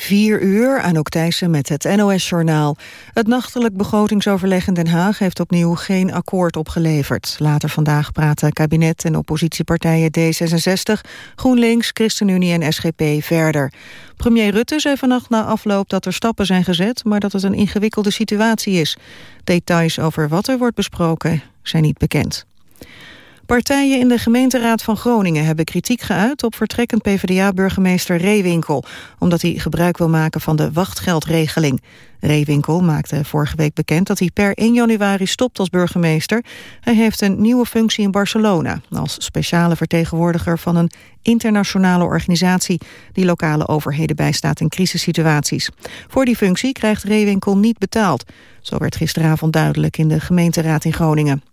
4 uur, Anouk Thijssen met het NOS-journaal. Het nachtelijk begrotingsoverleg in Den Haag heeft opnieuw geen akkoord opgeleverd. Later vandaag praten kabinet en oppositiepartijen D66, GroenLinks, ChristenUnie en SGP verder. Premier Rutte zei vannacht na afloop dat er stappen zijn gezet... maar dat het een ingewikkelde situatie is. Details over wat er wordt besproken zijn niet bekend. Partijen in de gemeenteraad van Groningen hebben kritiek geuit op vertrekkend PvdA-burgemeester Reewinkel, omdat hij gebruik wil maken van de wachtgeldregeling. Reewinkel maakte vorige week bekend dat hij per 1 januari stopt als burgemeester. Hij heeft een nieuwe functie in Barcelona, als speciale vertegenwoordiger van een internationale organisatie die lokale overheden bijstaat in crisissituaties. Voor die functie krijgt Reewinkel niet betaald. Zo werd gisteravond duidelijk in de gemeenteraad in Groningen.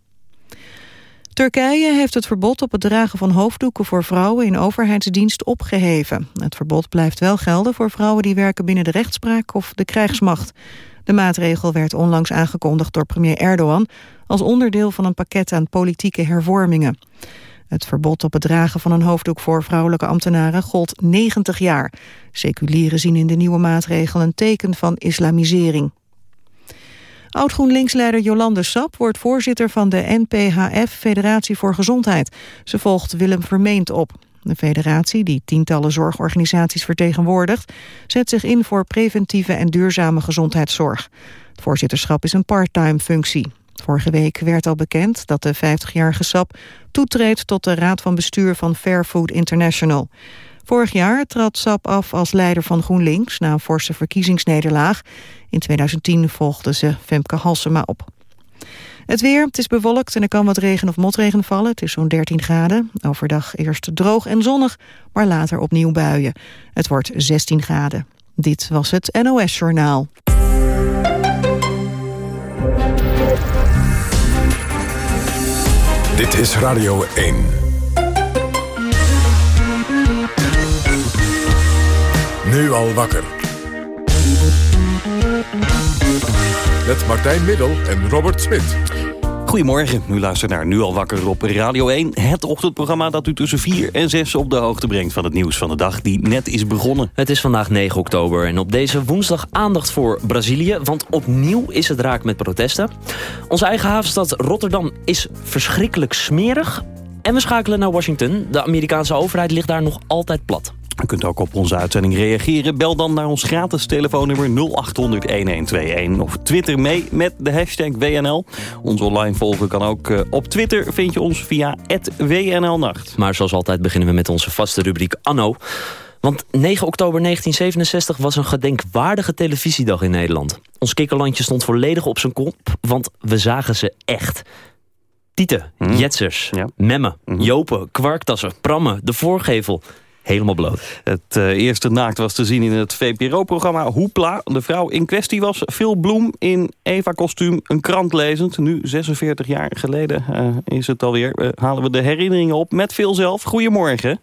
Turkije heeft het verbod op het dragen van hoofddoeken voor vrouwen in overheidsdienst opgeheven. Het verbod blijft wel gelden voor vrouwen die werken binnen de rechtspraak of de krijgsmacht. De maatregel werd onlangs aangekondigd door premier Erdogan als onderdeel van een pakket aan politieke hervormingen. Het verbod op het dragen van een hoofddoek voor vrouwelijke ambtenaren gold 90 jaar. Seculieren zien in de nieuwe maatregel een teken van islamisering. Oud-GroenLinks-leider Jolande Sap wordt voorzitter van de NPHF Federatie voor Gezondheid. Ze volgt Willem Vermeend op. De federatie, die tientallen zorgorganisaties vertegenwoordigt... zet zich in voor preventieve en duurzame gezondheidszorg. Het voorzitterschap is een parttime functie. Vorige week werd al bekend dat de 50-jarige Sap toetreedt tot de raad van bestuur van Fair Food International. Vorig jaar trad Sap af als leider van GroenLinks na een forse verkiezingsnederlaag. In 2010 volgde ze Femke Halsema op. Het weer, het is bewolkt en er kan wat regen of motregen vallen. Het is zo'n 13 graden. Overdag eerst droog en zonnig, maar later opnieuw buien. Het wordt 16 graden. Dit was het NOS Journaal. Dit is Radio 1. Nu al wakker. Met Martijn Middel en Robert Smit. Goedemorgen, u luistert naar Nu al wakker op Radio 1. Het ochtendprogramma dat u tussen 4 en 6 op de hoogte brengt... van het nieuws van de dag die net is begonnen. Het is vandaag 9 oktober en op deze woensdag aandacht voor Brazilië... want opnieuw is het raak met protesten. Onze eigen havenstad Rotterdam is verschrikkelijk smerig... En we schakelen naar Washington. De Amerikaanse overheid ligt daar nog altijd plat. U kunt ook op onze uitzending reageren. Bel dan naar ons gratis telefoonnummer 0800-1121. Of twitter mee met de hashtag WNL. Ons online volgen kan ook eh, op Twitter. Vind je ons via WNLnacht. Maar zoals altijd beginnen we met onze vaste rubriek Anno. Want 9 oktober 1967 was een gedenkwaardige televisiedag in Nederland. Ons kikkerlandje stond volledig op zijn kop, want we zagen ze echt. Tieten, hmm. Jetsers, ja. Memmen, hmm. Jopen, Kwarktassen, Prammen, De Voorgevel helemaal bloot. Het uh, eerste naakt was te zien in het VPRO-programma Hoepla. De vrouw in kwestie was Phil Bloem in Eva-kostuum, een krant lezend. Nu, 46 jaar geleden uh, is het alweer. Uh, halen we de herinneringen op met Phil zelf. Goedemorgen.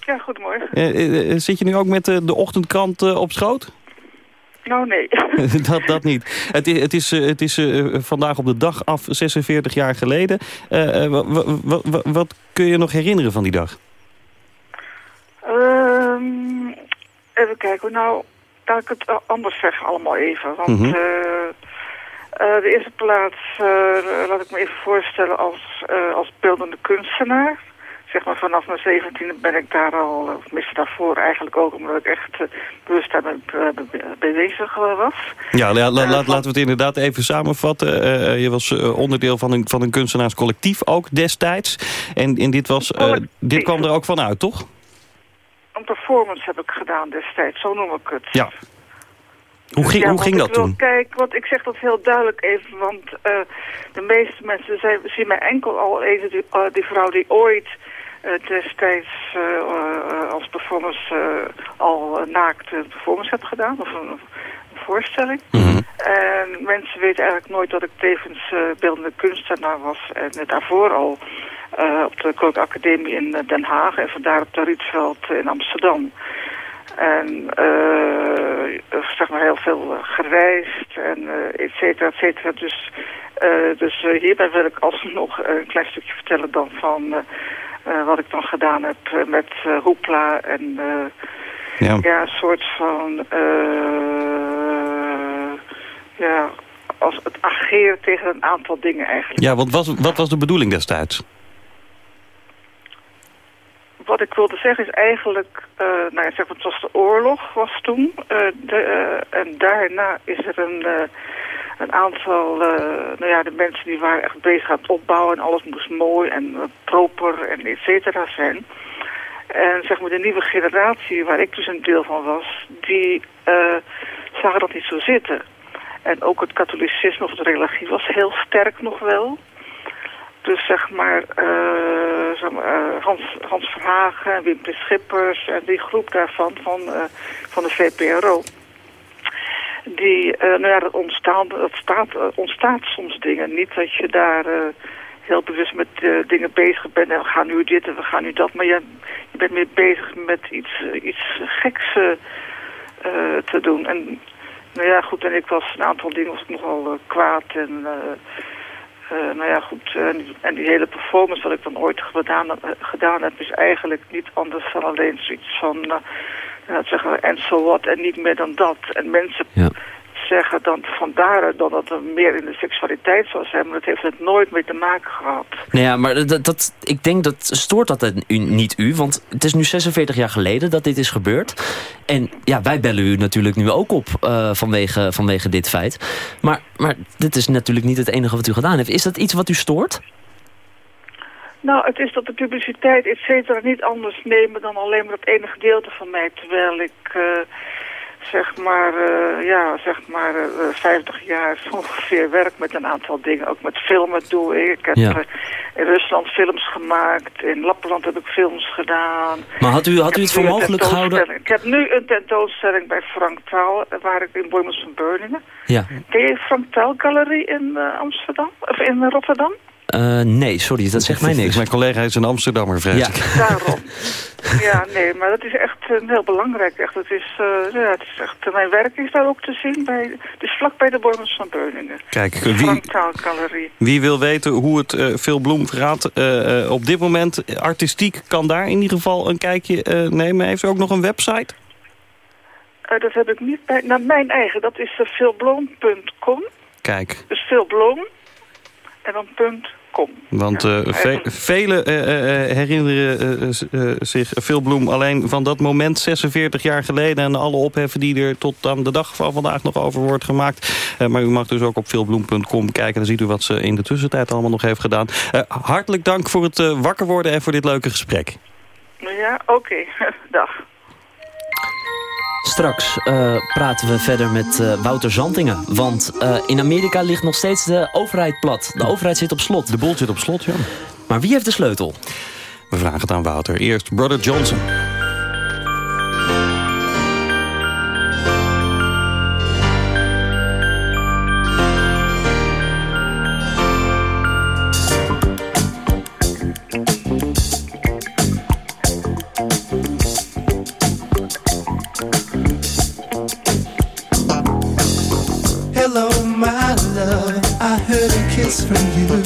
Ja, goedemorgen. zit je nu ook met de ochtendkrant op schoot? Nou, nee. dat, dat niet. Het is, het is, het is vandaag op de dag af 46 jaar geleden. wat kun je nog herinneren van die dag? Um, even kijken. Nou, laat ik het anders zeggen allemaal even. Want mm de eerste plaats, uh, laat ik me even voorstellen als, als beeldende kunstenaar. Zeg maar vanaf mijn zeventiende ben ik daar al, of tenminste daarvoor eigenlijk ook, omdat ik echt bewust daarmee bezig was. Ja, la, la, laten we het inderdaad even samenvatten. je was onderdeel van een, van een kunstenaarscollectief ook destijds. En, en dit, was, dit kwam er ook vanuit, toch? Een performance heb ik gedaan destijds, zo noem ik het. Ja. Hoe ging, hoe ging dat toen? Kijk, want ik zeg dat heel duidelijk even, want uh, de meeste mensen zijn, zien mij enkel al even die, uh, die vrouw die ooit uh, destijds als performance al naakt performance heb gedaan, of een voorstelling. Mm En mensen weten eigenlijk nooit dat ik tevens beeldende kunstenaar was en daarvoor al uh, op de Kookacademie in eh, Den Haag en vandaar op de Rietveld in Amsterdam. En uh, zeg maar heel veel gereisd en uh, et cetera, et cetera. Dus, uh, dus hierbij wil ik alsnog een klein stukje vertellen dan van wat ik dan gedaan heb met Hoepla en Ja. ja, een soort van... ja, als het ageren tegen een aantal dingen eigenlijk. Ja, want was, wat was de bedoeling destijds? Wat ik wilde zeggen is eigenlijk, eh, nou ja, zeg maar, het was de oorlog was toen. eh, de, eh, en daarna is er een, een aantal, nou ja, de mensen die waren echt bezig aan het opbouwen en alles moest mooi en proper en et cetera zijn. En zeg maar de nieuwe generatie, waar ik dus een deel van was, die zagen dat niet zo zitten. En ook het katholicisme of de religie was heel sterk nog wel. Dus zeg maar, eh, zeg maar eh, Hans, Hans Verhagen en Wim P. Schippers en die groep daarvan van, eh, van de VPRO. Die, nou ja, dat, ontstaan, dat staat, ontstaat soms dingen. Niet dat je daar heel bewust met dingen bezig bent en we gaan nu dit en we gaan nu dat. Maar je, je bent meer bezig met iets, iets geks te doen. En nou ja, goed, en ik was een aantal dingen was ik nogal eh, kwaad en... eh, eh, nou ja, goed. en, die, hele performance wat ik dan ooit gedaan, eh, gedaan heb... is eigenlijk niet anders dan alleen zoiets van... zeggen we, en zo wat en niet meer dan dat. En mensen. Zeggen dan vandaar dat er meer in de seksualiteit zou zijn... maar dat heeft het nooit mee te maken gehad. Nou ja, maar dat, dat, ik denk dat stoort dat het u, niet u. Want het is nu 46 jaar geleden dat dit is gebeurd. En ja, wij bellen u natuurlijk nu ook op eh, vanwege, vanwege dit feit. Maar, maar dit is natuurlijk niet het enige wat u gedaan heeft. Is dat iets wat u stoort? Nou, het is dat de publiciteit, et cetera, niet anders nemen dan alleen maar dat ene gedeelte van mij. Terwijl ik, eh, zeg maar, eh, ja, zeg maar, eh, 50 jaar ongeveer werk met een aantal dingen. Ook met filmen doe ik. Ik heb Ja. eh, in Rusland films gemaakt. In Lapland heb ik films gedaan. Maar had u, had u het voor mogelijk gehouden... Ik heb nu een tentoonstelling bij Frank Taal, waar ik in Boymans van Beuningen. Ja. Ken je Frank Taal Galerie in Amsterdam? Of in Rotterdam? Eh, nee, sorry, dat zegt mij niks. Mijn collega is een Amsterdammer, vrees Ja. ik. Daarom. ja, nee, maar dat is echt eh, heel belangrijk. Echt. Het, is, eh, ja, het is echt, mijn werk is daar ook te zien. Bij, het is vlak bij de Boymans van Beuningen. Kijk, wie, wie wil weten hoe het eh Phil Bloem gaat eh, eh, op dit moment... artistiek kan daar in ieder geval een kijkje eh, nemen. Heeft u ook nog een website? Eh, dat heb ik niet bij... Nou, mijn eigen, dat is uh, philbloom.com. Kijk, Dus Philbloom en dan punt .com. want Ja, ve- velen herinneren zich Phil Bloem alleen van dat moment 46 jaar geleden... en alle opheffen die er tot aan de dag van vandaag nog over wordt gemaakt. Eh, maar u mag dus ook op philbloem.com kijken. Dan ziet u wat ze in de tussentijd allemaal nog heeft gedaan. Eh, hartelijk dank voor het eh, wakker worden en voor dit leuke gesprek. Ja, oké. Dag. Straks eh, praten we verder met eh, Wouter Zantingen. Want eh, in Amerika ligt nog steeds de overheid plat. De overheid zit op slot. De boel zit op slot, ja. Maar wie heeft de sleutel? We vragen het aan Wouter. Eerst Brother Johnson. From you.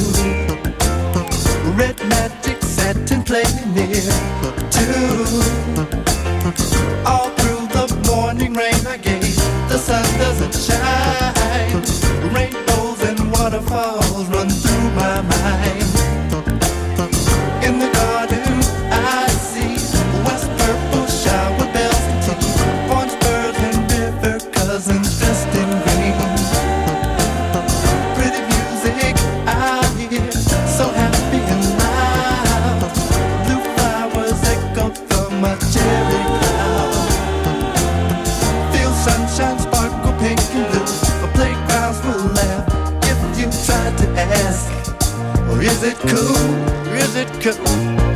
Is it cool? Is it cool?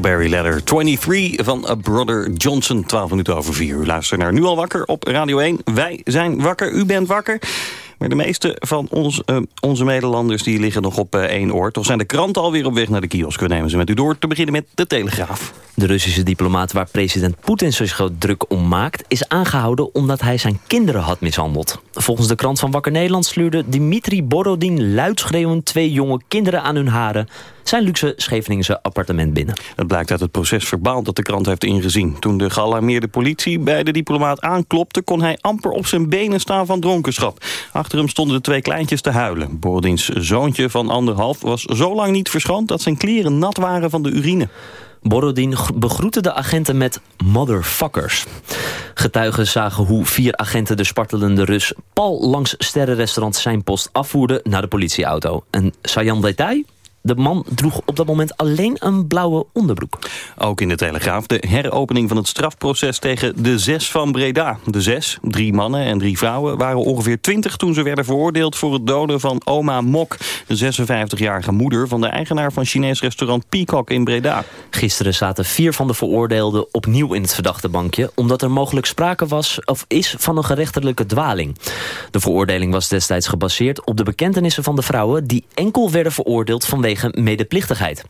Strawberry Letter 23 van A Brother Johnson. 12 minuten over 4 uur. Luister naar Nu al wakker op Radio 1. Wij zijn wakker, u bent wakker. Maar de meeste van ons, uh, onze Nederlanders die liggen nog op uh, één oor. Toch zijn de kranten alweer op weg naar de kiosk. We nemen ze met u door. Te beginnen met de Telegraaf. De Russische diplomaat waar president Poetin zich zo druk om maakt... is aangehouden omdat hij zijn kinderen had mishandeld. Volgens de krant van Wakker Nederland sluurde Dimitri Borodin... luidschreeuwend twee jonge kinderen aan hun haren zijn luxe Scheveningse appartement binnen. Dat blijkt uit het proces verbaal dat de krant heeft ingezien. Toen de gealarmeerde politie bij de diplomaat aanklopte... kon hij amper op zijn benen staan van dronkenschap. Achter hem stonden de twee kleintjes te huilen. Borodins zoontje van anderhalf was zo lang niet verschoond... dat zijn kleren nat waren van de urine. Borodin begroette de agenten met motherfuckers. Getuigen zagen hoe vier agenten de spartelende Rus... pal langs sterrenrestaurant zijn post afvoerden naar de politieauto. En saillant detail... De man droeg op dat moment alleen een blauwe onderbroek. Ook in de Telegraaf de heropening van het strafproces tegen de zes van Breda. De zes, drie mannen en drie vrouwen, waren ongeveer twintig... toen ze werden veroordeeld voor het doden van oma Mok... de 56-jarige moeder van de eigenaar van Chinees restaurant Peacock in Breda. Gisteren zaten vier van de veroordeelden opnieuw in het verdachte bankje... omdat er mogelijk sprake was of is van een gerechtelijke dwaling. De veroordeling was destijds gebaseerd op de bekentenissen van de vrouwen... die enkel werden veroordeeld vanwege medeplichtigheid.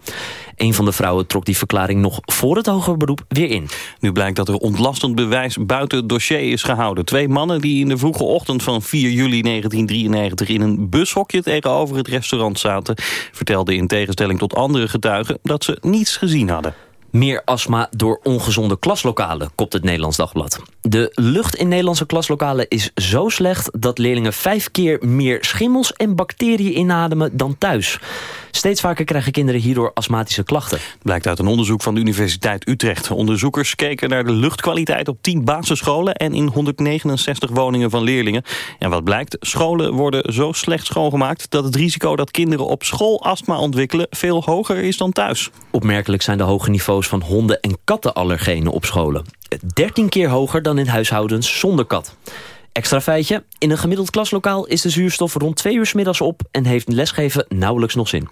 Een van de vrouwen trok die verklaring nog voor het hoger beroep weer in. Nu blijkt dat er ontlastend bewijs buiten het dossier is gehouden. Twee mannen die in de vroege ochtend van 4 juli 1993... in een bushokje tegenover het restaurant zaten... vertelden in tegenstelling tot andere getuigen dat ze niets gezien hadden. Meer astma door ongezonde klaslokalen, kopt het Nederlands Dagblad. De lucht in Nederlandse klaslokalen is zo slecht... dat leerlingen vijf keer meer schimmels en bacteriën inademen dan thuis. Steeds vaker krijgen kinderen hierdoor astmatische klachten. Blijkt uit een onderzoek van de Universiteit Utrecht. Onderzoekers keken naar de luchtkwaliteit op 10 basisscholen... en in 169 woningen van leerlingen. En wat blijkt, scholen worden zo slecht schoongemaakt... dat het risico dat kinderen op school astma ontwikkelen... veel hoger is dan thuis. Opmerkelijk zijn de hoge niveaus van honden- en kattenallergenen op scholen. 13 keer hoger dan in huishoudens zonder kat. Extra feitje, in een gemiddeld klaslokaal is de zuurstof rond twee uur s middags op... en heeft lesgeven nauwelijks nog zin.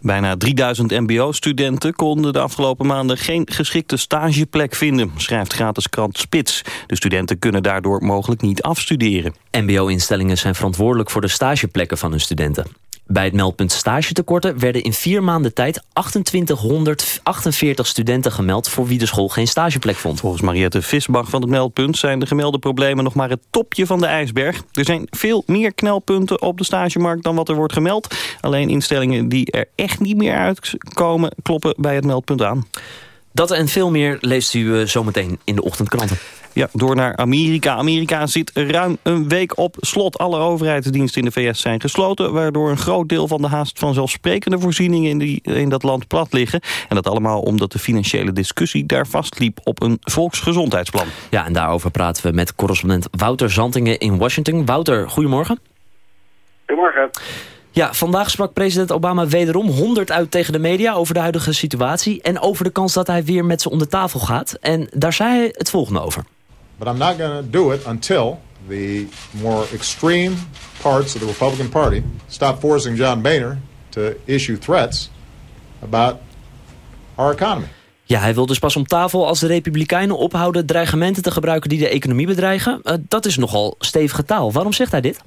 Bijna 3000 mbo-studenten konden de afgelopen maanden... geen geschikte stageplek vinden, schrijft gratis krant Spits. De studenten kunnen daardoor mogelijk niet afstuderen. Mbo-instellingen zijn verantwoordelijk voor de stageplekken van hun studenten. Bij het meldpunt stagetekorten werden in vier maanden tijd 2848 studenten gemeld voor wie de school geen stageplek vond. Volgens Mariette Visbach van het meldpunt zijn de gemelde problemen nog maar het topje van de ijsberg. Er zijn veel meer knelpunten op de stagemarkt dan wat er wordt gemeld. Alleen instellingen die er echt niet meer uitkomen kloppen bij het meldpunt aan. Dat en veel meer leest u zometeen in de ochtendkranten. Ja, door naar Amerika. Amerika zit ruim een week op slot. Alle overheidsdiensten in de VS zijn gesloten... waardoor een groot deel van de haast vanzelfsprekende voorzieningen... in, die, in dat land plat liggen. En dat allemaal omdat de financiële discussie daar vastliep... op een volksgezondheidsplan. Ja, en daarover praten we met correspondent Wouter Zantingen in Washington. Wouter, goedemorgen. Goedemorgen. Ja, vandaag sprak president Obama wederom 100 uit tegen de media over de huidige situatie... en over de kans dat hij weer met ze om de tafel gaat. En daar zei hij het volgende over. But I'm not going to do it until the more extreme parts of the Republican Party stop forcing John Boehner to issue threats about our economy. Ja, hij wil dus pas om tafel als de Republikeinen ophouden dreigementen te gebruiken die de economie bedreigen. Uh, dat is nogal stevige taal. Waarom zegt hij dit?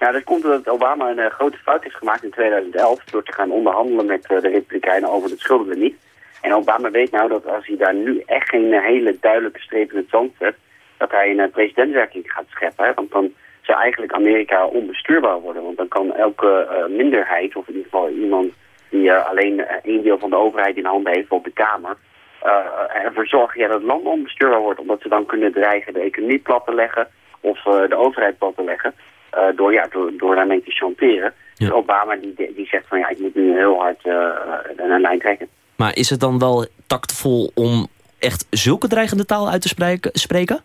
Nou, dat komt omdat Obama een eh, grote fout heeft gemaakt in 2011... door te gaan onderhandelen met eh, de Republikeinen over het schuldenlimiet. En Obama weet nou dat als hij daar nu echt geen eh, hele duidelijke streep in het zand zet... dat hij een uh, presidentswerking gaat scheppen. Want dan zou eigenlijk Amerika onbestuurbaar worden. Want dan kan elke eh, minderheid, of in ieder geval iemand die eh, alleen eh, één deel van de overheid in handen heeft op de Kamer... eh, ervoor zorgen dat het land onbestuurbaar wordt. Omdat ze dan kunnen dreigen de economie plat te leggen of eh, de overheid plat te leggen. Eh, door, ja, door, door daarmee te chanteren. Dus Obama die, die zegt van ja, ik moet nu heel hard eh, een, lijn trekken. Maar is het dan wel tactvol om echt zulke dreigende taal uit te spreken? spreken?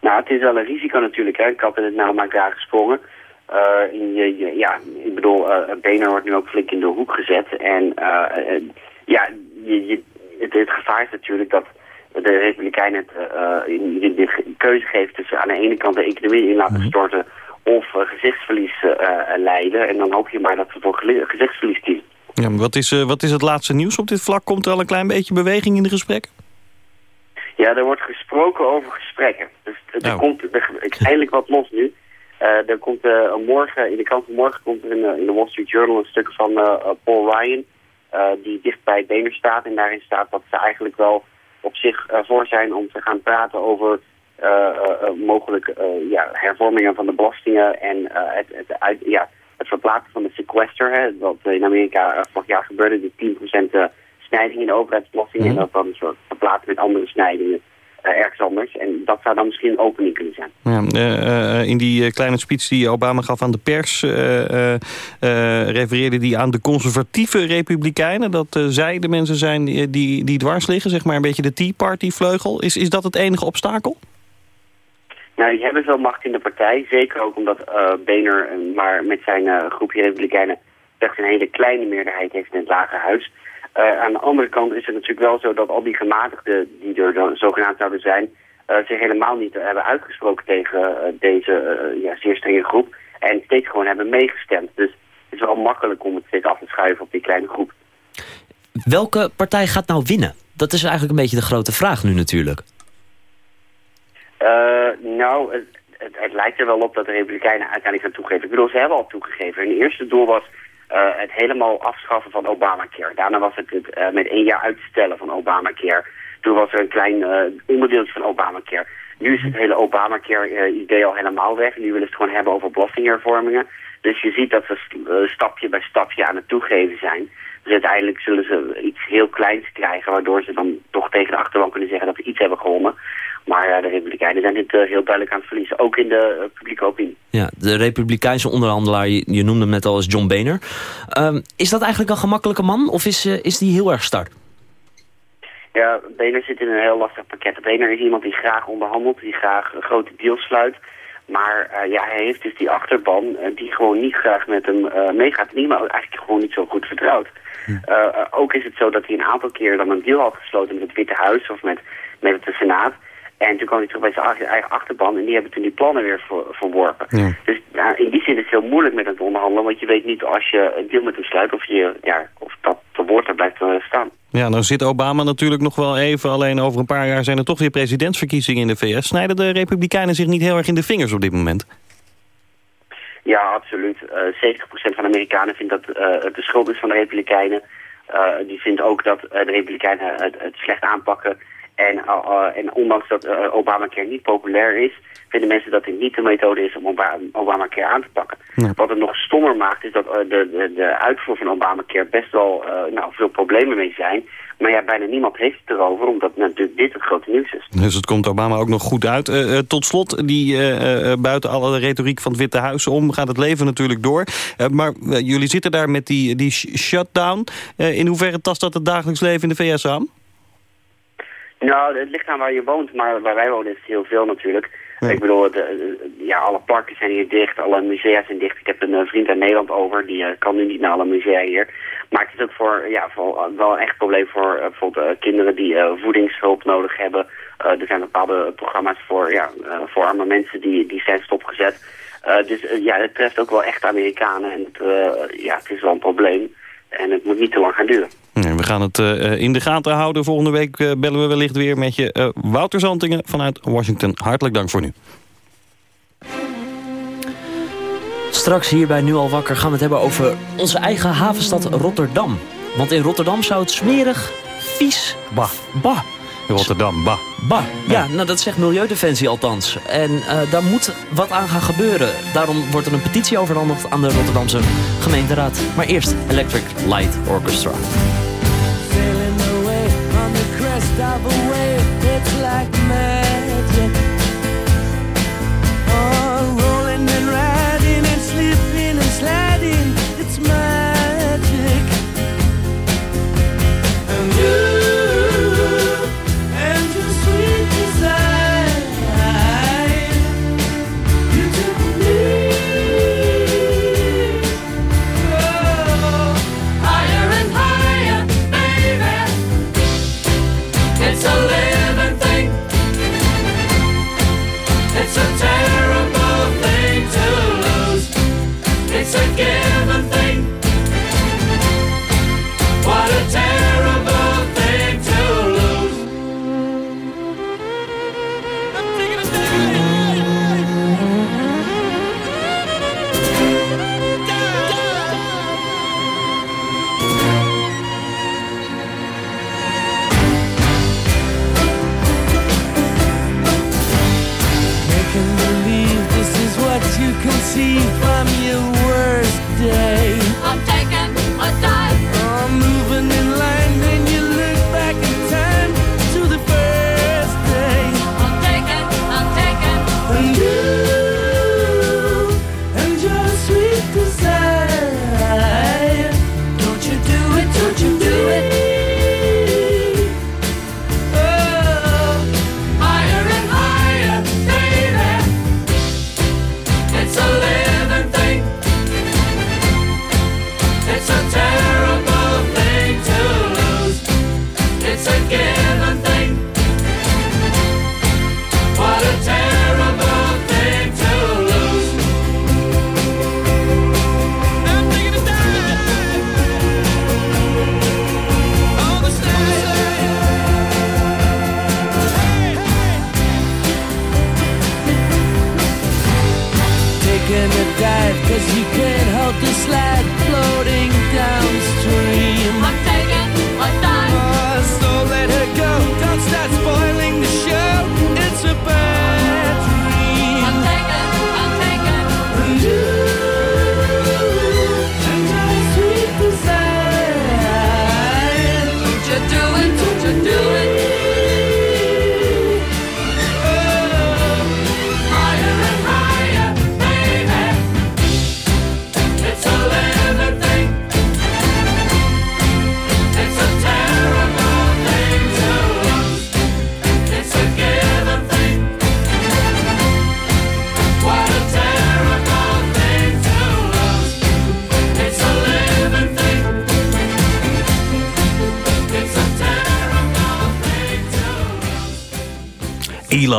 Nou, het is wel een risico natuurlijk. Hè. Ik had het nou maar daar gesprongen. Eh, in je, je- ja, ik bedoel, eh Boehner wordt nu ook flink in de hoek gezet. En ja, je, het, het gevaar is natuurlijk dat de Republikeinen het, eh, in, de, de keuze geeft tussen aan de ene kant de economie in laten storten of eh, gezichtsverlies eh, leiden. En dan hoop je maar dat ze voor gezichtsverlies kiezen. Ja, maar wat, is, wat is het laatste nieuws op dit vlak? Komt er al een klein beetje beweging in de gesprekken? Ja, er wordt gesproken over gesprekken. Dus er Oh. komt er, eindelijk wat los nu. Er komt morgen, in de krant van morgen komt er in, in de Wall Street Journal een stuk van Paul Ryan, die dicht bij Boehner staat. En daarin staat dat ze eigenlijk wel op zich voor zijn om te gaan praten over eh, eh, eh, mogelijke eh, ja, hervormingen van de belastingen en het, het, uit, ja, het verplaatsen van de sequester. Hè, wat in Amerika vorig jaar gebeurde, die 10% eh, snijding in de overheidsbelasting. En dat dan soort verplaatsen met andere snijdingen ergens anders. En dat zou dan misschien een opening kunnen zijn. Ja, eh, eh, in die eh, kleine speech die Obama gaf aan de pers... eh, eh, eh, refereerde die aan de conservatieve republikeinen. Dat eh, zij de mensen zijn die, die, dwars liggen. Zeg maar een beetje de Tea Party vleugel. Is, is dat het enige obstakel? Nou, die hebben veel macht in de partij. Zeker ook omdat eh Boehner eh, maar met zijn eh, groepje republikeinen... slechts een hele kleine meerderheid heeft in het lagerhuis. Eh aan de andere kant is het natuurlijk wel zo dat al die gematigden... die er dan zogenaamd zouden zijn... eh, zich helemaal niet hebben uitgesproken tegen eh, deze ja, zeer strenge groep. En steeds gewoon hebben meegestemd. Dus het is wel makkelijk om het steeds af te schuiven op die kleine groep. Welke partij gaat nou winnen? Dat is eigenlijk een beetje de grote vraag nu natuurlijk. Nou, het, het, het lijkt er wel op dat de Republikeinen uiteindelijk gaan toegeven. Ik bedoel, ze hebben al toegegeven. Hun eerste doel was het helemaal afschaffen van Obamacare. Daarna was het het eh, met één jaar uitstellen van Obamacare. Toen was er een klein eh onderdeeltje van Obamacare. Nu is het hele Obamacare-idee al helemaal weg. Nu willen ze het gewoon hebben over belastinghervormingen. Dus je ziet dat ze st- eh, stapje bij stapje aan het toegeven zijn. Dus uiteindelijk zullen ze iets heel kleins krijgen... waardoor ze dan toch tegen de achterban kunnen zeggen dat ze iets hebben gewonnen. Maar eh, de Republikeinen zijn dit eh, heel duidelijk aan het verliezen. Ook in de eh, publieke opinie. Ja, de republikeinse onderhandelaar, je, je noemde hem net al als John Boehner. Ehm, is dat eigenlijk een gemakkelijke man of is, is die heel erg start? Ja, Boehner zit in een heel lastig pakket. Boehner is iemand die graag onderhandelt, die graag een grote deals sluit. Maar ja, hij heeft dus die achterban die gewoon niet graag met hem meegaat. Die hem eigenlijk gewoon niet zo goed vertrouwt. Eh, ook is het zo dat hij een aantal keer dan een deal had gesloten met het Witte Huis of met, met de Senaat. En toen kwam hij terug bij zijn eigen- achterban en die hebben toen die plannen weer ver- verworpen. Ja. Dus ja, in die zin is het heel moeilijk met het onderhandelen, want je weet niet als je een deal met hem sluit of, je, ja, of dat te woord er blijft eh, staan. Ja, nou zit Obama natuurlijk nog wel even. Alleen over een paar jaar zijn er toch weer presidentsverkiezingen in de VS. Snijden de republikeinen zich niet heel erg in de vingers op dit moment? Ja, absoluut. Eh 70% van de Amerikanen vindt dat eh, het de schuld is van de Republikeinen. Eh, die vindt ook dat eh, de Republikeinen het, het slecht aanpakken. En, eh, eh, en ondanks dat eh, Obamacare niet populair is, vinden mensen dat dit niet de methode is om Oba- Obamacare aan te pakken. Ja. Wat het nog stommer maakt, is dat de, de, de uitvoer van Obamacare best wel nou, veel problemen mee zijn. Maar ja, bijna niemand heeft het erover, omdat natuurlijk dit het grote nieuws is. Dus het komt Obama ook nog goed uit. Tot slot, die, buiten alle retoriek van het Witte Huis om... gaat het leven natuurlijk door. Maar jullie zitten daar met die, die sh- shutdown. In hoeverre tast dat het dagelijks leven in de VS aan? Nou, het ligt aan waar je woont, maar waar wij wonen is het heel veel natuurlijk. Ik bedoel, de, de- ja, alle parken zijn hier dicht, alle musea zijn dicht. Ik heb een eh, vriend uit Nederland over, die eh, kan nu niet naar alle musea hier. Maar het is ook voor, ja, voor, eh, wel een echt probleem voor eh, bijvoorbeeld eh, kinderen die eh, voedingshulp nodig hebben. Eh, er zijn bepaalde programma's voor, ja, eh, voor arme mensen die, die zijn stopgezet. Eh, dus eh, ja, het treft ook wel echt Amerikanen en het, eh, ja, het is wel een probleem. En het moet niet te lang gaan duren. We gaan het eh, in de gaten houden. Volgende week eh, bellen we wellicht weer met je. Eh, Wouter Zantingen vanuit Washington. Hartelijk dank voor nu. Straks hier bij Nu al wakker gaan we het hebben over onze eigen havenstad Rotterdam. Want in Rotterdam zou het smerig, vies, bah, bah, Rotterdam, bah. bah. Ja, nou dat zegt Milieudefensie althans. En eh, daar moet wat aan gaan gebeuren. Daarom wordt er een petitie overhandigd aan de Rotterdamse gemeenteraad. Maar eerst Electric Light Orchestra. Sailing away on the crest of a wave, it's like magic. It's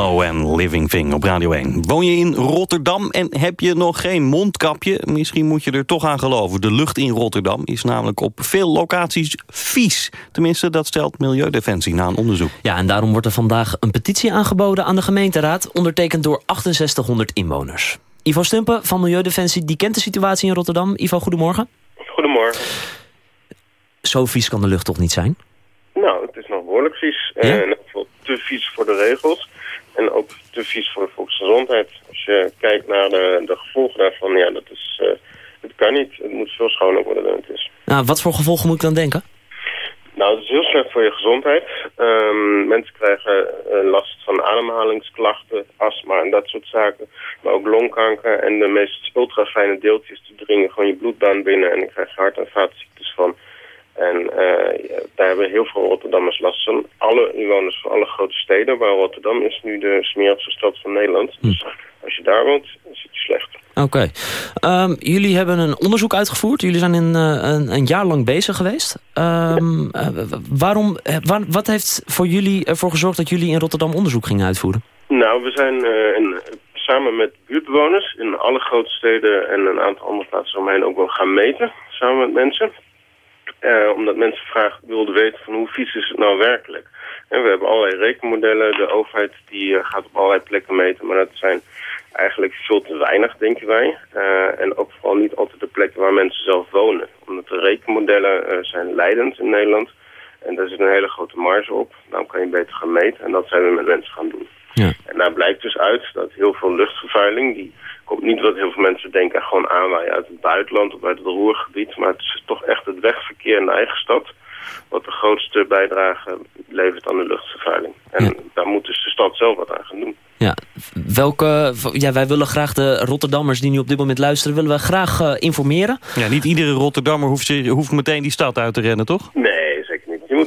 ELO en Living Thing op Radio 1. Woon je in Rotterdam en heb je nog geen mondkapje? Misschien moet je er toch aan geloven. De lucht in Rotterdam is namelijk op veel locaties vies. Tenminste, dat stelt Milieudefensie na een onderzoek. Ja, en daarom wordt er vandaag een petitie aangeboden aan de gemeenteraad... ondertekend door 6800 inwoners. Ivo Stumpen van Milieudefensie, die kent de situatie in Rotterdam. Ivo, goedemorgen. Goedemorgen. Zo vies kan de lucht toch niet zijn? Nou, het is nog behoorlijk vies. Ja? Eh, te vies voor de regels. En ook te vies voor de volksgezondheid. Als je kijkt naar de, de gevolgen daarvan, ja, dat is... eh, het kan niet. Het moet veel schoner worden dan het is. Nou, wat voor gevolgen moet ik dan denken? Nou, het is heel slecht voor je gezondheid. Ehm, mensen krijgen eh, last van ademhalingsklachten, astma en dat soort zaken. Maar ook longkanker en de meest ultrafijne deeltjes die dringen gewoon je bloedbaan binnen. En dan krijg je hart- en vaatziektes van. En ja, daar hebben heel veel Rotterdammers last van. Alle inwoners van alle grote steden, waar Rotterdam is nu de smerigste stad van Nederland. Dus als je daar woont, zit je slecht. Oké. Ehm, jullie hebben een onderzoek uitgevoerd. Jullie zijn in, eh, een, een jaar lang bezig geweest. Ehm, eh, waarom, wa- wat heeft voor jullie ervoor gezorgd dat jullie in Rotterdam onderzoek gingen uitvoeren? Nou, we zijn in, samen met buurtbewoners in alle grote steden en een aantal andere plaatsen omheen ook wel gaan meten. Samen met mensen. Eh, omdat mensen vragen wilden weten van hoe vies is het nou werkelijk. En we hebben allerlei rekenmodellen. De overheid die eh, gaat op allerlei plekken meten. Maar dat zijn eigenlijk veel te weinig, denken wij. Eh, en ook vooral niet altijd de plekken waar mensen zelf wonen. Omdat de rekenmodellen zijn leidend in Nederland. En daar zit een hele grote marge op. Dan kan je beter gaan meten. En dat zijn we met mensen gaan doen. Ja. En daar blijkt dus uit dat heel veel luchtvervuiling... die komt niet wat heel veel mensen denken gewoon aanwaaien uit het buitenland of uit het Roergebied. Maar het is toch echt het wegverkeer in de eigen stad... wat de grootste bijdrage levert aan de luchtvervuiling. En daar moet dus de stad zelf wat aan gaan doen. Ja, welke, ja, wij willen graag de Rotterdammers die nu op dit moment luisteren... willen we graag eh, informeren. Ja, niet iedere Rotterdammer hoeft, hoeft meteen die stad uit te rennen, toch? Nee,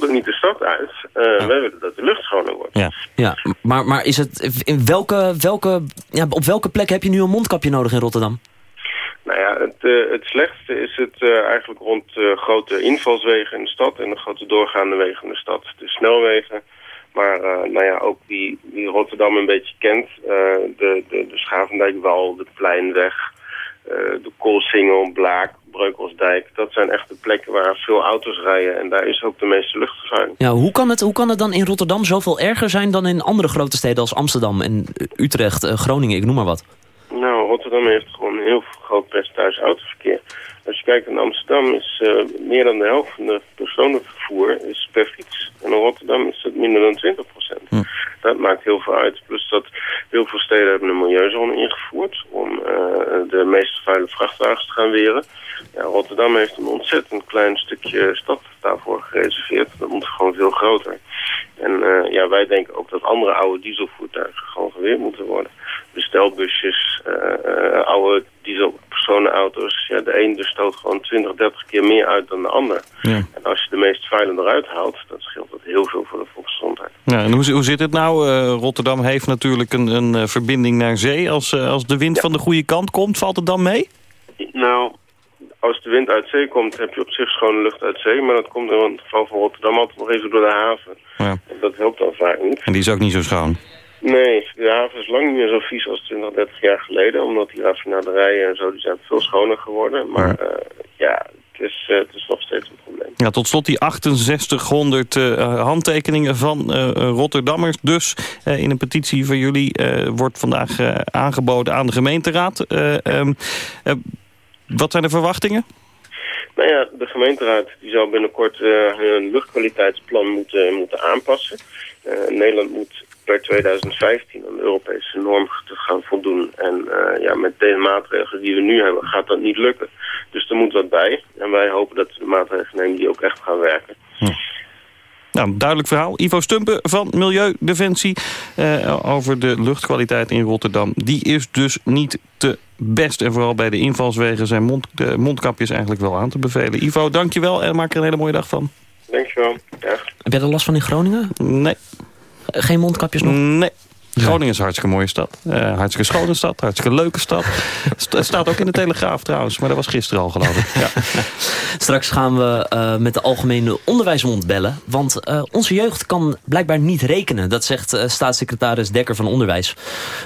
moet ook niet de stad uit. Eh Wij willen dat de lucht schoner wordt. Ja. Ja, maar, maar is het, in welke, welke, ja, op welke plek heb je nu een mondkapje nodig in Rotterdam? Nou ja, het, eh, het slechtste is het eh, eigenlijk rond grote invalswegen in de stad en de grote doorgaande wegen in de stad. De snelwegen. Maar nou ja, ook wie, wie Rotterdam een beetje kent, de, de, de Schavendijkwal, de Pleinweg, de Koolsingel, Blaak, Breukelsdijk. Dat zijn echt de plekken waar veel auto's rijden en daar is ook de meeste luchtvervuiling. Ja, hoe kan, het, hoe kan het dan in Rotterdam zoveel erger zijn dan in andere grote steden als Amsterdam en Utrecht, eh, Groningen, ik noem maar wat? Nou, Rotterdam heeft gewoon een heel groot percentage autoverkeer. Als je kijkt in Amsterdam is eh, meer dan de helft van de personenvervoer is per fiets. En in Rotterdam is het minder dan 20 procent. Dat maakt heel veel uit. Plus dat heel veel steden hebben een milieuzone ingevoerd om eh, de meest vuile vrachtwagens te gaan weren. Ja, Rotterdam heeft een ontzettend klein stukje stad daarvoor gereserveerd. Dat moet gewoon veel groter. En eh, ja, wij denken ook dat andere oude dieselvoertuigen gewoon geweerd moeten worden. Bestelbusjes, oude dieselpersonenauto's. Ja, de een dus stoot gewoon 20, 30 keer meer uit dan de ander. Ja. En als je de meest vuile eruit haalt, dan scheelt dat heel veel voor de volksgezondheid. Ja, en hoe, hoe zit het nou? Eh, Rotterdam heeft natuurlijk een, een eh, verbinding naar zee. Als, eh, als de wind van de goede kant komt, valt het dan mee? Nou, als de wind uit zee komt, heb je op zich schone lucht uit zee. Maar dat komt in het geval van Rotterdam altijd nog even door de haven. Ja. En dat helpt dan vaak niet. En die is ook niet zo schoon. Nee, de haven is lang niet meer zo vies als 20, 30 jaar geleden. Omdat die raffinaderijen en zo, die zijn veel schoner geworden. Maar eh, ja, het is, eh, het is nog steeds een probleem. Ja, tot slot die 6800 eh, handtekeningen van Rotterdammers. Dus in een petitie van jullie wordt vandaag aangeboden aan de gemeenteraad. Eh, ehm, eh, wat zijn de verwachtingen? Nou ja, de gemeenteraad die zou binnenkort hun luchtkwaliteitsplan moeten, moeten aanpassen. Nederland moet per 2015 aan de Europese norm te gaan voldoen. En eh, ja, met deze maatregelen die we nu hebben gaat dat niet lukken. Dus er moet wat bij. En wij hopen dat we de maatregelen nemen die ook echt gaan werken. Nou, een duidelijk verhaal. Ivo Stumpen van Milieudefensie eh, over de luchtkwaliteit in Rotterdam. Die is dus niet te best. En vooral bij de invalswegen zijn mond, de mondkapjes eigenlijk wel aan te bevelen. Ivo, dankjewel en maak er een hele mooie dag van. Dankjewel. Ja. Heb jij er last van in Groningen? Nee. Geen mondkapjes nog? Nee. Groningen is een hartstikke mooie stad. Eh, hartstikke schone stad, hartstikke leuke stad. St- Het staat ook in de Telegraaf trouwens, maar dat was gisteren al geloof ik. Ja. Straks gaan we eh, met de Algemene Onderwijsmond bellen. Want eh, onze jeugd kan blijkbaar niet rekenen. Dat zegt eh, staatssecretaris Dekker van Onderwijs.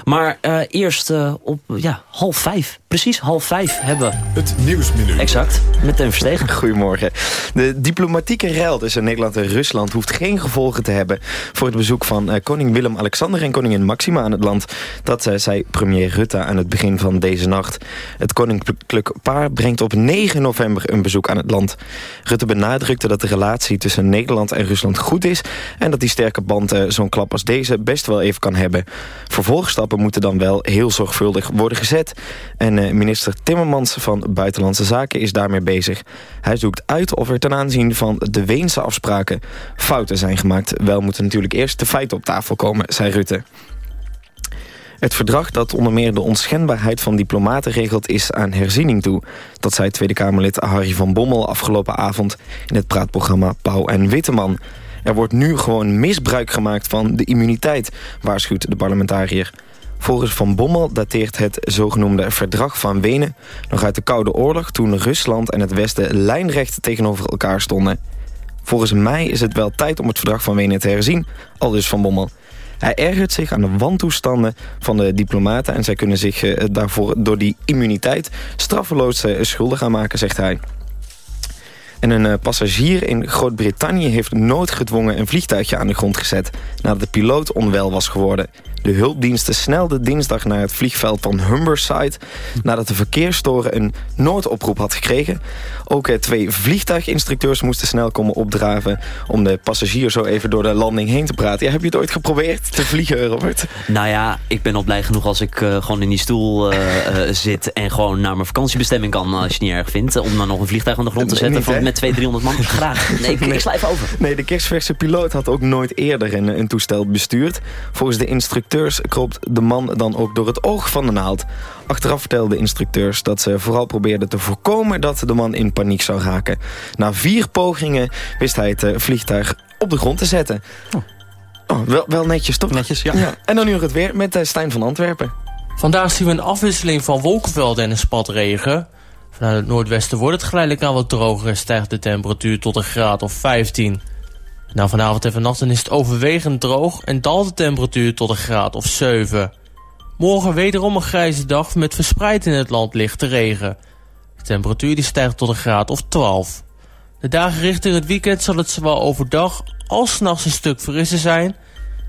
Maar eh, eerst eh, op ja, half vijf. Precies half vijf hebben we. Het Nieuwsminuut. Exact. Met Teun Verstegen. Goedemorgen. De diplomatieke ruil tussen Nederland en Rusland hoeft geen gevolgen te hebben voor het bezoek van eh, koning Willem-Alexander en koningin Maxima aan het land. Dat zei premier Rutte aan het begin van deze nacht. Het koninklijk paar brengt op 9 november een bezoek aan het land. Rutte benadrukte dat de relatie tussen Nederland en Rusland goed is en dat die sterke band eh, zo'n klap als deze best wel even kan hebben. Vervolgstappen moeten dan wel heel zorgvuldig worden gezet. En eh, minister Timmermans van Buitenlandse Zaken is daarmee bezig. Hij zoekt uit of er ten aanzien van de Weense afspraken fouten zijn gemaakt. Wel moeten natuurlijk eerst de feiten op tafel komen, zei Rutte. Het verdrag dat onder meer de onschendbaarheid van diplomaten regelt is aan herziening toe. Dat zei Tweede Kamerlid Harry van Bommel afgelopen avond in het praatprogramma Pauw en Witteman. Er wordt nu gewoon misbruik gemaakt van de immuniteit, waarschuwt de parlementariër. Volgens Van Bommel dateert het zogenoemde Verdrag van Wenen... nog uit de Koude Oorlog toen Rusland en het Westen lijnrecht tegenover elkaar stonden. Volgens mij is het wel tijd om het Verdrag van Wenen te herzien, aldus Van Bommel. Hij ergert zich aan de wantoestanden van de diplomaten... en zij kunnen zich eh, daarvoor door die immuniteit straffeloos eh, schuldig aan maken, zegt hij. En een eh, passagier in Groot-Brittannië heeft noodgedwongen een vliegtuigje aan de grond gezet... nadat de piloot onwel was geworden. De hulpdiensten snelden dinsdag naar het vliegveld van Humberside... nadat de verkeerstoren een noodoproep had gekregen. Ook eh, twee vliegtuiginstructeurs moesten snel komen opdraven... om de passagier zo even door de landing heen te praten. Ja, heb je het ooit geprobeerd te vliegen, Robert? Nou ja, ik ben al blij genoeg als ik eh, gewoon in die stoel eh, zit... en gewoon naar mijn vakantiebestemming kan, als je het niet erg vindt. Om dan nog een vliegtuig aan de grond te zetten niet, van, met 200, 300 man. Graag. Nee, ik, even over. Nee, de kerstverse piloot had ook nooit eerder een, een toestel bestuurd. Volgens de instructeurs kropt de man dan ook door het oog van de naald. Achteraf vertelden de instructeurs dat ze vooral probeerden te voorkomen... dat de man in paniek zou raken. Na vier pogingen wist hij het eh, vliegtuig op de grond te zetten. Oh, wel, wel netjes, toch? Netjes, ja. En dan nu nog het weer met eh, Stijn van Antwerpen. Vandaag zien we een afwisseling van wolkenvelden en een spatregen. Vanuit het noordwesten wordt het geleidelijk aan wat droger... en stijgt de temperatuur tot een graad of 15. Na vanavond en vannacht is het overwegend droog... en daalt de temperatuur tot een graad of 7. Morgen wederom een grijze dag met verspreid in het land lichte regen. De temperatuur die stijgt tot een graad of 12. De dagen richting het weekend zal het zowel overdag als nachts een stuk frisser zijn...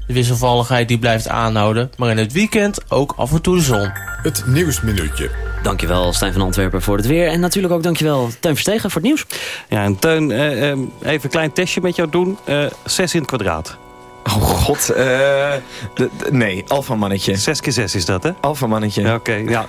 De wisselvalligheid die blijft aanhouden, maar in het weekend ook af en toe de zon. Het Nieuwsminuutje. Dankjewel Stijn van Antwerpen voor het weer. En natuurlijk ook dankjewel Teun Verstegen voor het nieuws. Ja, en Teun, eh, eh, even een klein testje met jou doen. Eh 6 in het kwadraat. Oh god, eh, de- nee, alfamannetje. 6 keer 6 is dat, hè? Alfamannetje. Ja, Oké, ja.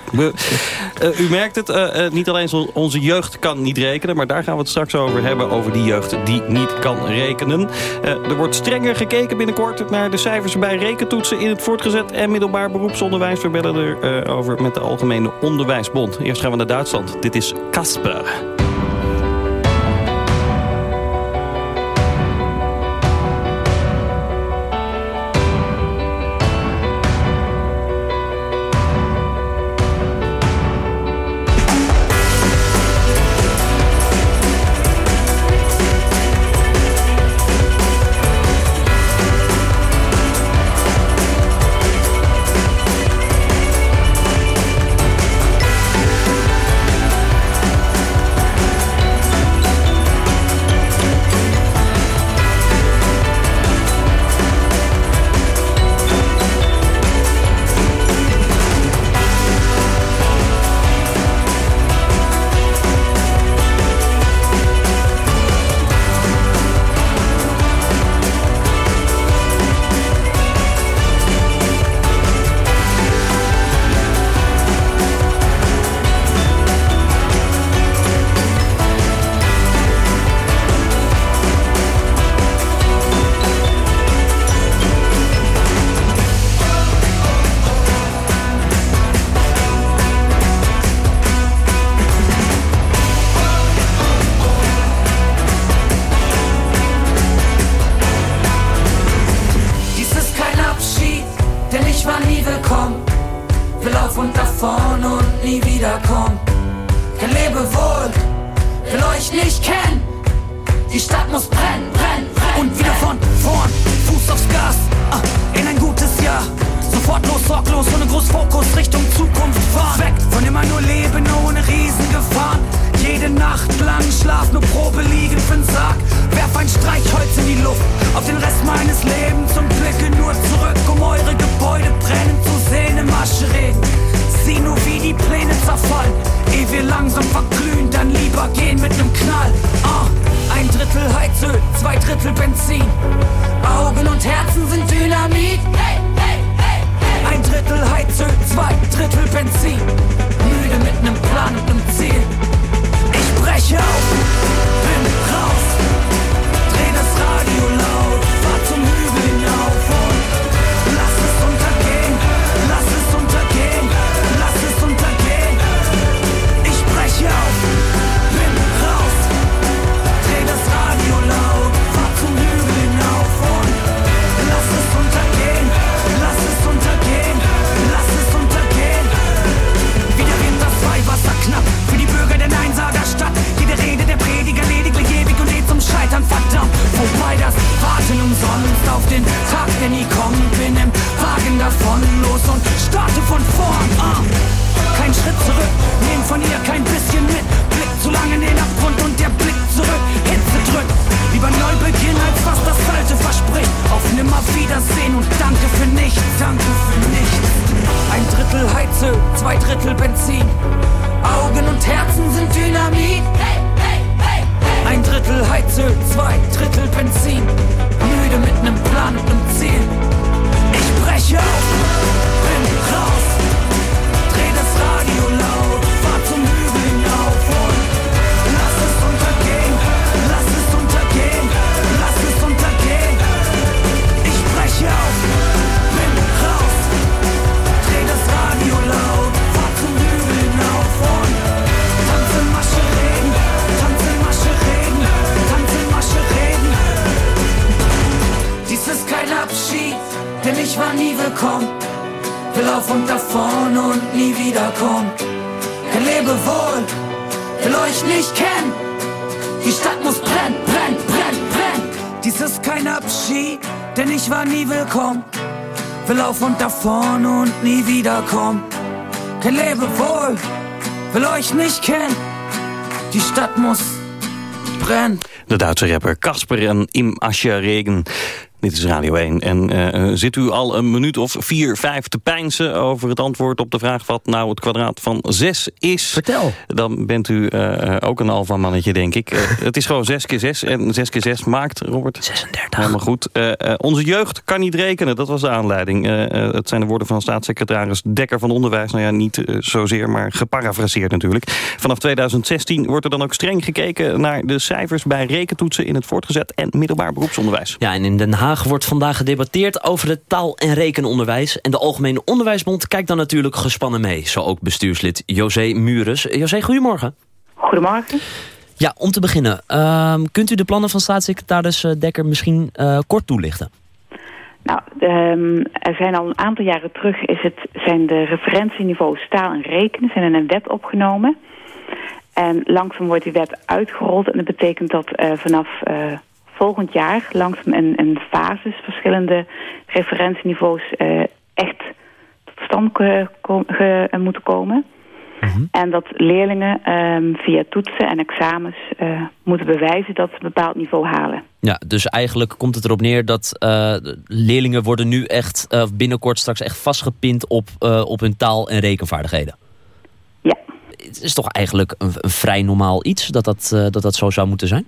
Eh, u merkt het, eh, niet alleen zo- onze jeugd kan niet rekenen... maar daar gaan we het straks over hebben, over die jeugd die niet kan rekenen. Er wordt strenger gekeken binnenkort naar de cijfers bij rekentoetsen... in het voortgezet en middelbaar beroepsonderwijs. We bellen er eh, over met de Algemene Onderwijsbond. Eerst gaan we naar Duitsland. Dit is Casper. De Duitse rapper Casper en Im Asche Regen. Dit is Radio 1. En eh, zit u al een minuut of vier, vijf te pijnsen over het antwoord op de vraag wat nou het kwadraat van 6 is? Vertel. Dan bent u eh, ook een alfa mannetje, denk ik. Eh, het is gewoon 6 keer 6 en 6 keer 6 maakt, Robert. 36. Helemaal goed. Onze jeugd kan niet rekenen, dat was de aanleiding. Het zijn de woorden van staatssecretaris Dekker van Onderwijs. Nou ja, niet zozeer, maar geparafraseerd natuurlijk. Vanaf 2016 wordt er dan ook streng gekeken naar de cijfers bij rekentoetsen in het voortgezet en middelbaar beroepsonderwijs. Ja, en in Den Haag wordt vandaag gedebatteerd over het taal- en rekenonderwijs. En de Algemene Onderwijsbond kijkt dan natuurlijk gespannen mee. Zo ook bestuurslid José Mures. José, goedemorgen. Goedemorgen. Ja, om te beginnen. ehm, kunt u de plannen van staatssecretaris eh, Dekker misschien eh, kort toelichten? Nou, ehm, er zijn al een aantal jaren terug is het, zijn de referentieniveaus taal en rekenen zijn in een wet opgenomen. En langzaam wordt die wet uitgerold en dat betekent dat eh, vanaf volgend jaar langzaam in, in fases verschillende referentieniveaus eh, echt tot stand ge- ko- ge- eh, moeten komen. En dat leerlingen ehm, via toetsen en examens eh, moeten bewijzen dat ze een bepaald niveau halen. Ja, dus eigenlijk komt het erop neer dat leerlingen worden nu echt eh, binnenkort straks echt vastgepind op, op hun taal- en rekenvaardigheden. Ja. Het is toch eigenlijk een, een vrij normaal iets dat dat, dat dat zo zou moeten zijn?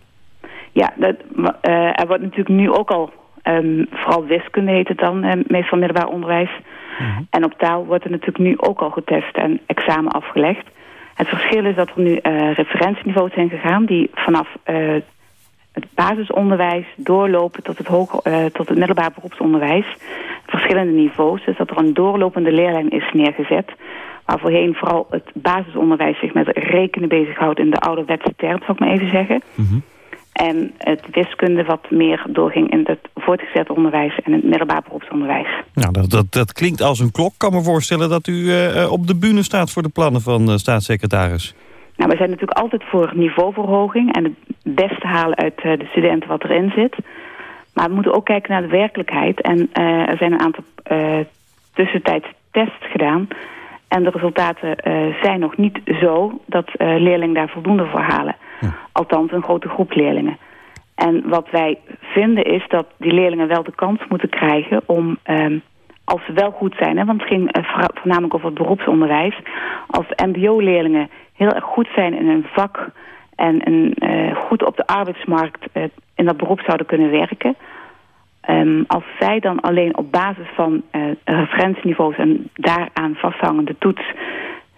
Ja, dat, eh, er wordt natuurlijk nu ook al, ehm, vooral wiskunde heet het dan, eh, meestal middelbaar onderwijs. En op taal wordt er natuurlijk nu ook al getest en examen afgelegd. Het verschil is dat er nu eh, referentieniveaus zijn gegaan die vanaf het basisonderwijs doorlopen tot het, hoger, tot het middelbaar beroepsonderwijs. Verschillende niveaus, dus dat er een doorlopende leerlijn is neergezet. Waar voorheen vooral het basisonderwijs zich met rekenen bezighoudt in de ouderwetse term, zal ik maar even zeggen. En het wiskunde wat meer doorging in het voortgezet onderwijs en het middelbaar beroepsonderwijs. Nou, dat, dat, dat klinkt als een klok. Ik kan me voorstellen dat u eh, eh, op de bühne staat voor de plannen van de staatssecretaris. Nou, we zijn natuurlijk altijd voor niveauverhoging en het beste halen uit de studenten wat erin zit. Maar we moeten ook kijken naar de werkelijkheid. En er zijn een aantal tussentijds tests gedaan. En de resultaten zijn nog niet zo dat leerlingen daar voldoende voor halen. Althans, een grote groep leerlingen. En wat wij vinden is dat die leerlingen wel de kans moeten krijgen om, ehm, als ze wel goed zijn, hè, want het ging eh, voornamelijk over het beroepsonderwijs, als mbo-leerlingen heel erg goed zijn in hun vak en, en eh, goed op de arbeidsmarkt eh, in dat beroep zouden kunnen werken, Ehm, als zij dan alleen op basis van eh, referentieniveaus en daaraan vasthangende toets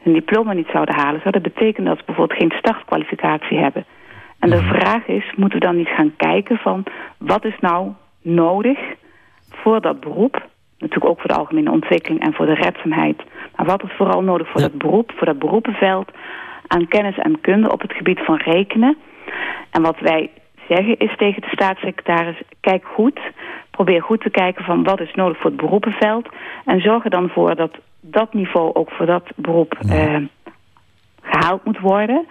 hun diploma niet zouden halen, zou dat betekenen dat ze bijvoorbeeld geen startkwalificatie hebben. En de vraag is, moeten we dan niet gaan kijken van wat is nou nodig voor dat beroep? Natuurlijk ook voor de algemene ontwikkeling en voor de redzaamheid. Maar wat is vooral nodig voor dat beroep, voor dat beroepenveld aan kennis en kunde op het gebied van rekenen? En wat wij zeggen is tegen de staatssecretaris, kijk goed, probeer goed te kijken van wat is nodig voor het beroepenveld. En zorg er dan voor dat dat niveau ook voor dat beroep eh, gehaald moet worden.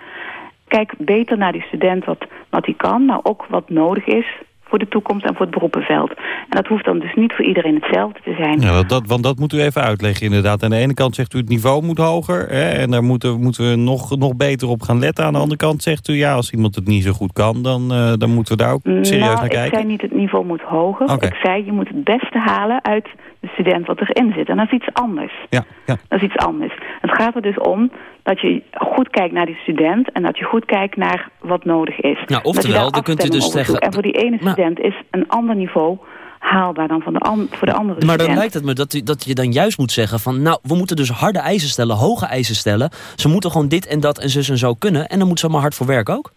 Kijk beter naar die student wat, wat hij kan, maar ook wat nodig is voor de toekomst en voor het beroepenveld. En dat hoeft dan dus niet voor iedereen hetzelfde te zijn. Ja, dat, want dat moet u even uitleggen inderdaad. Aan de ene kant zegt u het niveau moet hoger. Hè, en daar moeten, moeten we nog, nog beter op gaan letten. Aan de andere kant zegt u ja, als iemand het niet zo goed kan... dan, eh, dan moeten we daar ook serieus nou, naar ik kijken. zei niet het niveau moet hoger. Ik zei je moet het beste halen uit de student wat erin zit. En dat is iets anders. Ja, ja. Dat is iets anders. Het gaat er dus om dat je goed kijkt naar die student... en dat je goed kijkt naar wat nodig is. Nou, oftewel, dan kunt u dus zeggen-. En voor die ene student is een ander niveau haalbaar dan van de voor de andere Maar dan student. lijkt het me dat, u, dat je dan juist moet zeggen van... nou, we moeten dus harde eisen stellen, hoge eisen stellen. Ze moeten gewoon dit en dat en zus en zo kunnen. En dan moet ze maar hard voor werken ook.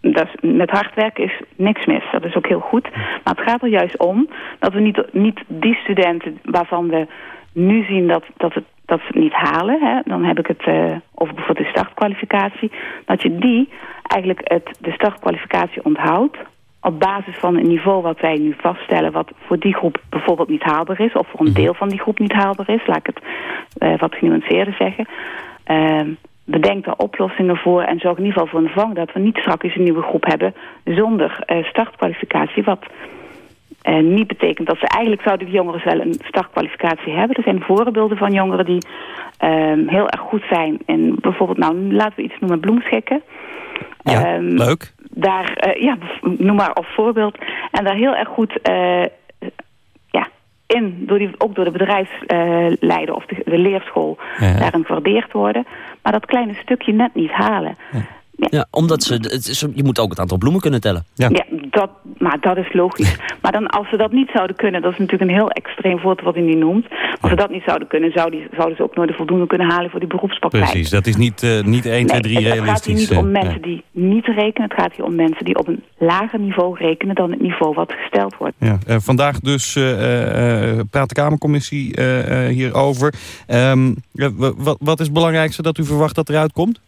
Dat is, met hard werken is niks mis. Dat is ook heel goed. Maar het gaat er juist om dat we niet, niet die studenten waarvan we nu zien dat, dat, het, dat ze het niet halen. Hè, dan heb ik het eh, over bijvoorbeeld de startkwalificatie. Dat je die eigenlijk het, de startkwalificatie onthoudt. op basis van een niveau wat wij nu vaststellen... wat voor die groep bijvoorbeeld niet haalbaar is... of voor een deel van die groep niet haalbaar is, laat ik het eh, wat genuanceerder zeggen... Ehm, bedenk daar oplossingen voor en zorg in ieder geval voor een vang... dat we niet straks een nieuwe groep hebben zonder eh, startkwalificatie... wat eh, niet betekent dat ze eigenlijk zouden die jongeren wel een startkwalificatie hebben. Er zijn voorbeelden van jongeren die ehm, heel erg goed zijn in bijvoorbeeld, nou laten we iets noemen, bloemschikken. Ja, Ehm, leuk. Daar, eh, ja, noem maar als voorbeeld. En daar heel erg goed eh, ja, in, door die, ook door de bedrijfsleider of de, de leerschool, Ja. daarin gewaardeerd worden. Maar dat kleine stukje net niet halen. Ja, omdat ze, het is- je moet ook het aantal bloemen kunnen tellen. Ja, dat, maar dat is logisch. maar dan als ze dat niet zouden kunnen, dat is natuurlijk een heel extreem voorbeeld wat u nu noemt. Als ze dat niet zouden kunnen, zouden, die, zouden ze ook nooit de voldoende kunnen halen voor die beroepspraktijk. Precies, dat is niet, eh, niet 1, 2, 3 het, het gaat hier realistisch. niet om eh, mensen nee. die niet rekenen. Het gaat hier om mensen die op een lager niveau rekenen dan het niveau wat gesteld wordt. Ja, eh, vandaag dus eh, eh, praat de Kamercommissie eh, eh, hierover. Ehm, eh, w- wat, wat is het belangrijkste dat u verwacht dat eruit komt?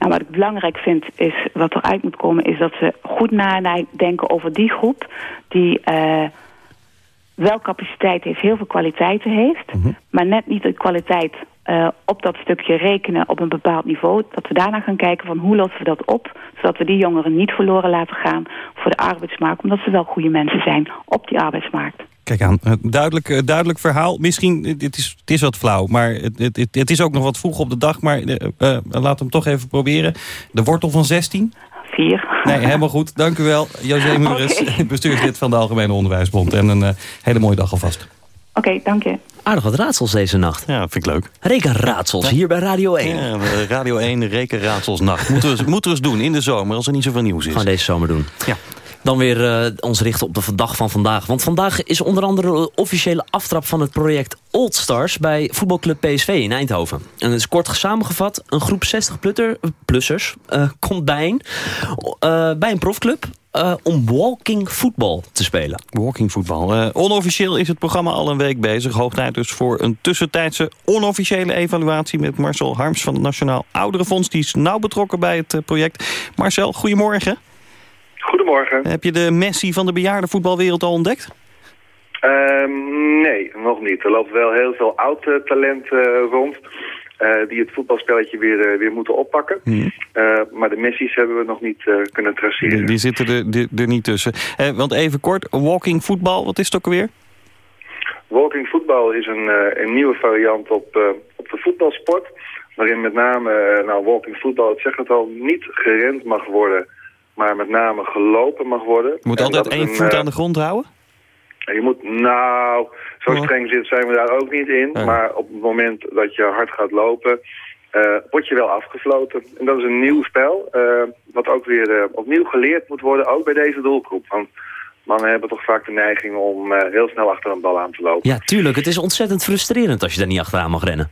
Nou, wat ik belangrijk vind, is wat eruit moet komen, is dat ze goed nadenken over die groep die eh, wel capaciteit heeft, heel veel kwaliteiten heeft, maar net niet de kwaliteit eh, op dat stukje rekenen op een bepaald niveau. Dat we daarna gaan kijken van hoe lossen we dat op, zodat we die jongeren niet verloren laten gaan voor de arbeidsmarkt, omdat ze wel goede mensen zijn op die arbeidsmarkt. Kijk aan, eh, duidelijk, eh, duidelijk verhaal. Misschien, eh, het is, het is wat flauw, maar het, het, het- is ook nog wat vroeg op de dag. Maar eh, eh, laten we hem toch even proberen. De wortel van 16? Vier. Nee, helemaal goed. Dank u wel. José Mures, bestuurslid van de Algemene Onderwijsbond. En een eh, hele mooie dag alvast. Oké, dank je. Aardig wat raadsels deze nacht. Ja, vind ik leuk. Rekenraadsels hier bij Radio 1. Ja, eh, Radio 1, rekenraadselsnacht. Moeten we, moeten we eens doen in de zomer, als er niet zoveel nieuws is. Gaan we deze zomer doen. Ja. Dan weer eh, ons richten op de dag van vandaag. Want vandaag is onder andere de officiële aftrap van het project Old Stars bij voetbalclub PSV in Eindhoven. En het is kort samengevat, een groep 60 plutter, plussers eh, komt bij een profclub eh, om walking voetbal te spelen. Walking voetbal. Onofficieel is het programma al een week bezig. Hoog tijd dus voor een tussentijdse onofficiële evaluatie... met Marcel Harms van het Nationaal Ouderenfonds. Die is nauw betrokken bij het project. Marcel, goedemorgen. Goedemorgen. Heb je de Messi van de bejaardenvoetbalwereld al ontdekt? Ehm, nee, nog niet. Er loopt wel heel veel oud eh, talent eh, rond... eh, die het voetbalspelletje weer, weer moeten oppakken. Eh, maar de Messi's hebben we nog niet kunnen traceren. Die, die zitten er, die- er niet tussen. Eh, want even kort, walking voetbal, wat is het ook alweer? Walking voetbal is een, een nieuwe variant op, op de voetbalsport. Waarin met name, nou walking voetbal, het zegt het al, niet gerend mag worden. Maar met name gelopen mag worden. Je moet En altijd één een, voet eh, aan de grond houden? Je moet, nou, zo streng zit, zijn we daar ook niet in. Ja. Maar op het moment dat je hard gaat lopen, eh, word je wel afgefloten. En dat is een nieuw spel, eh, wat ook weer opnieuw geleerd moet worden, ook bij deze doelgroep. Want mannen hebben toch vaak de neiging om heel snel achter een bal aan te lopen. Ja, tuurlijk. Het is ontzettend frustrerend als je daar niet achteraan mag rennen.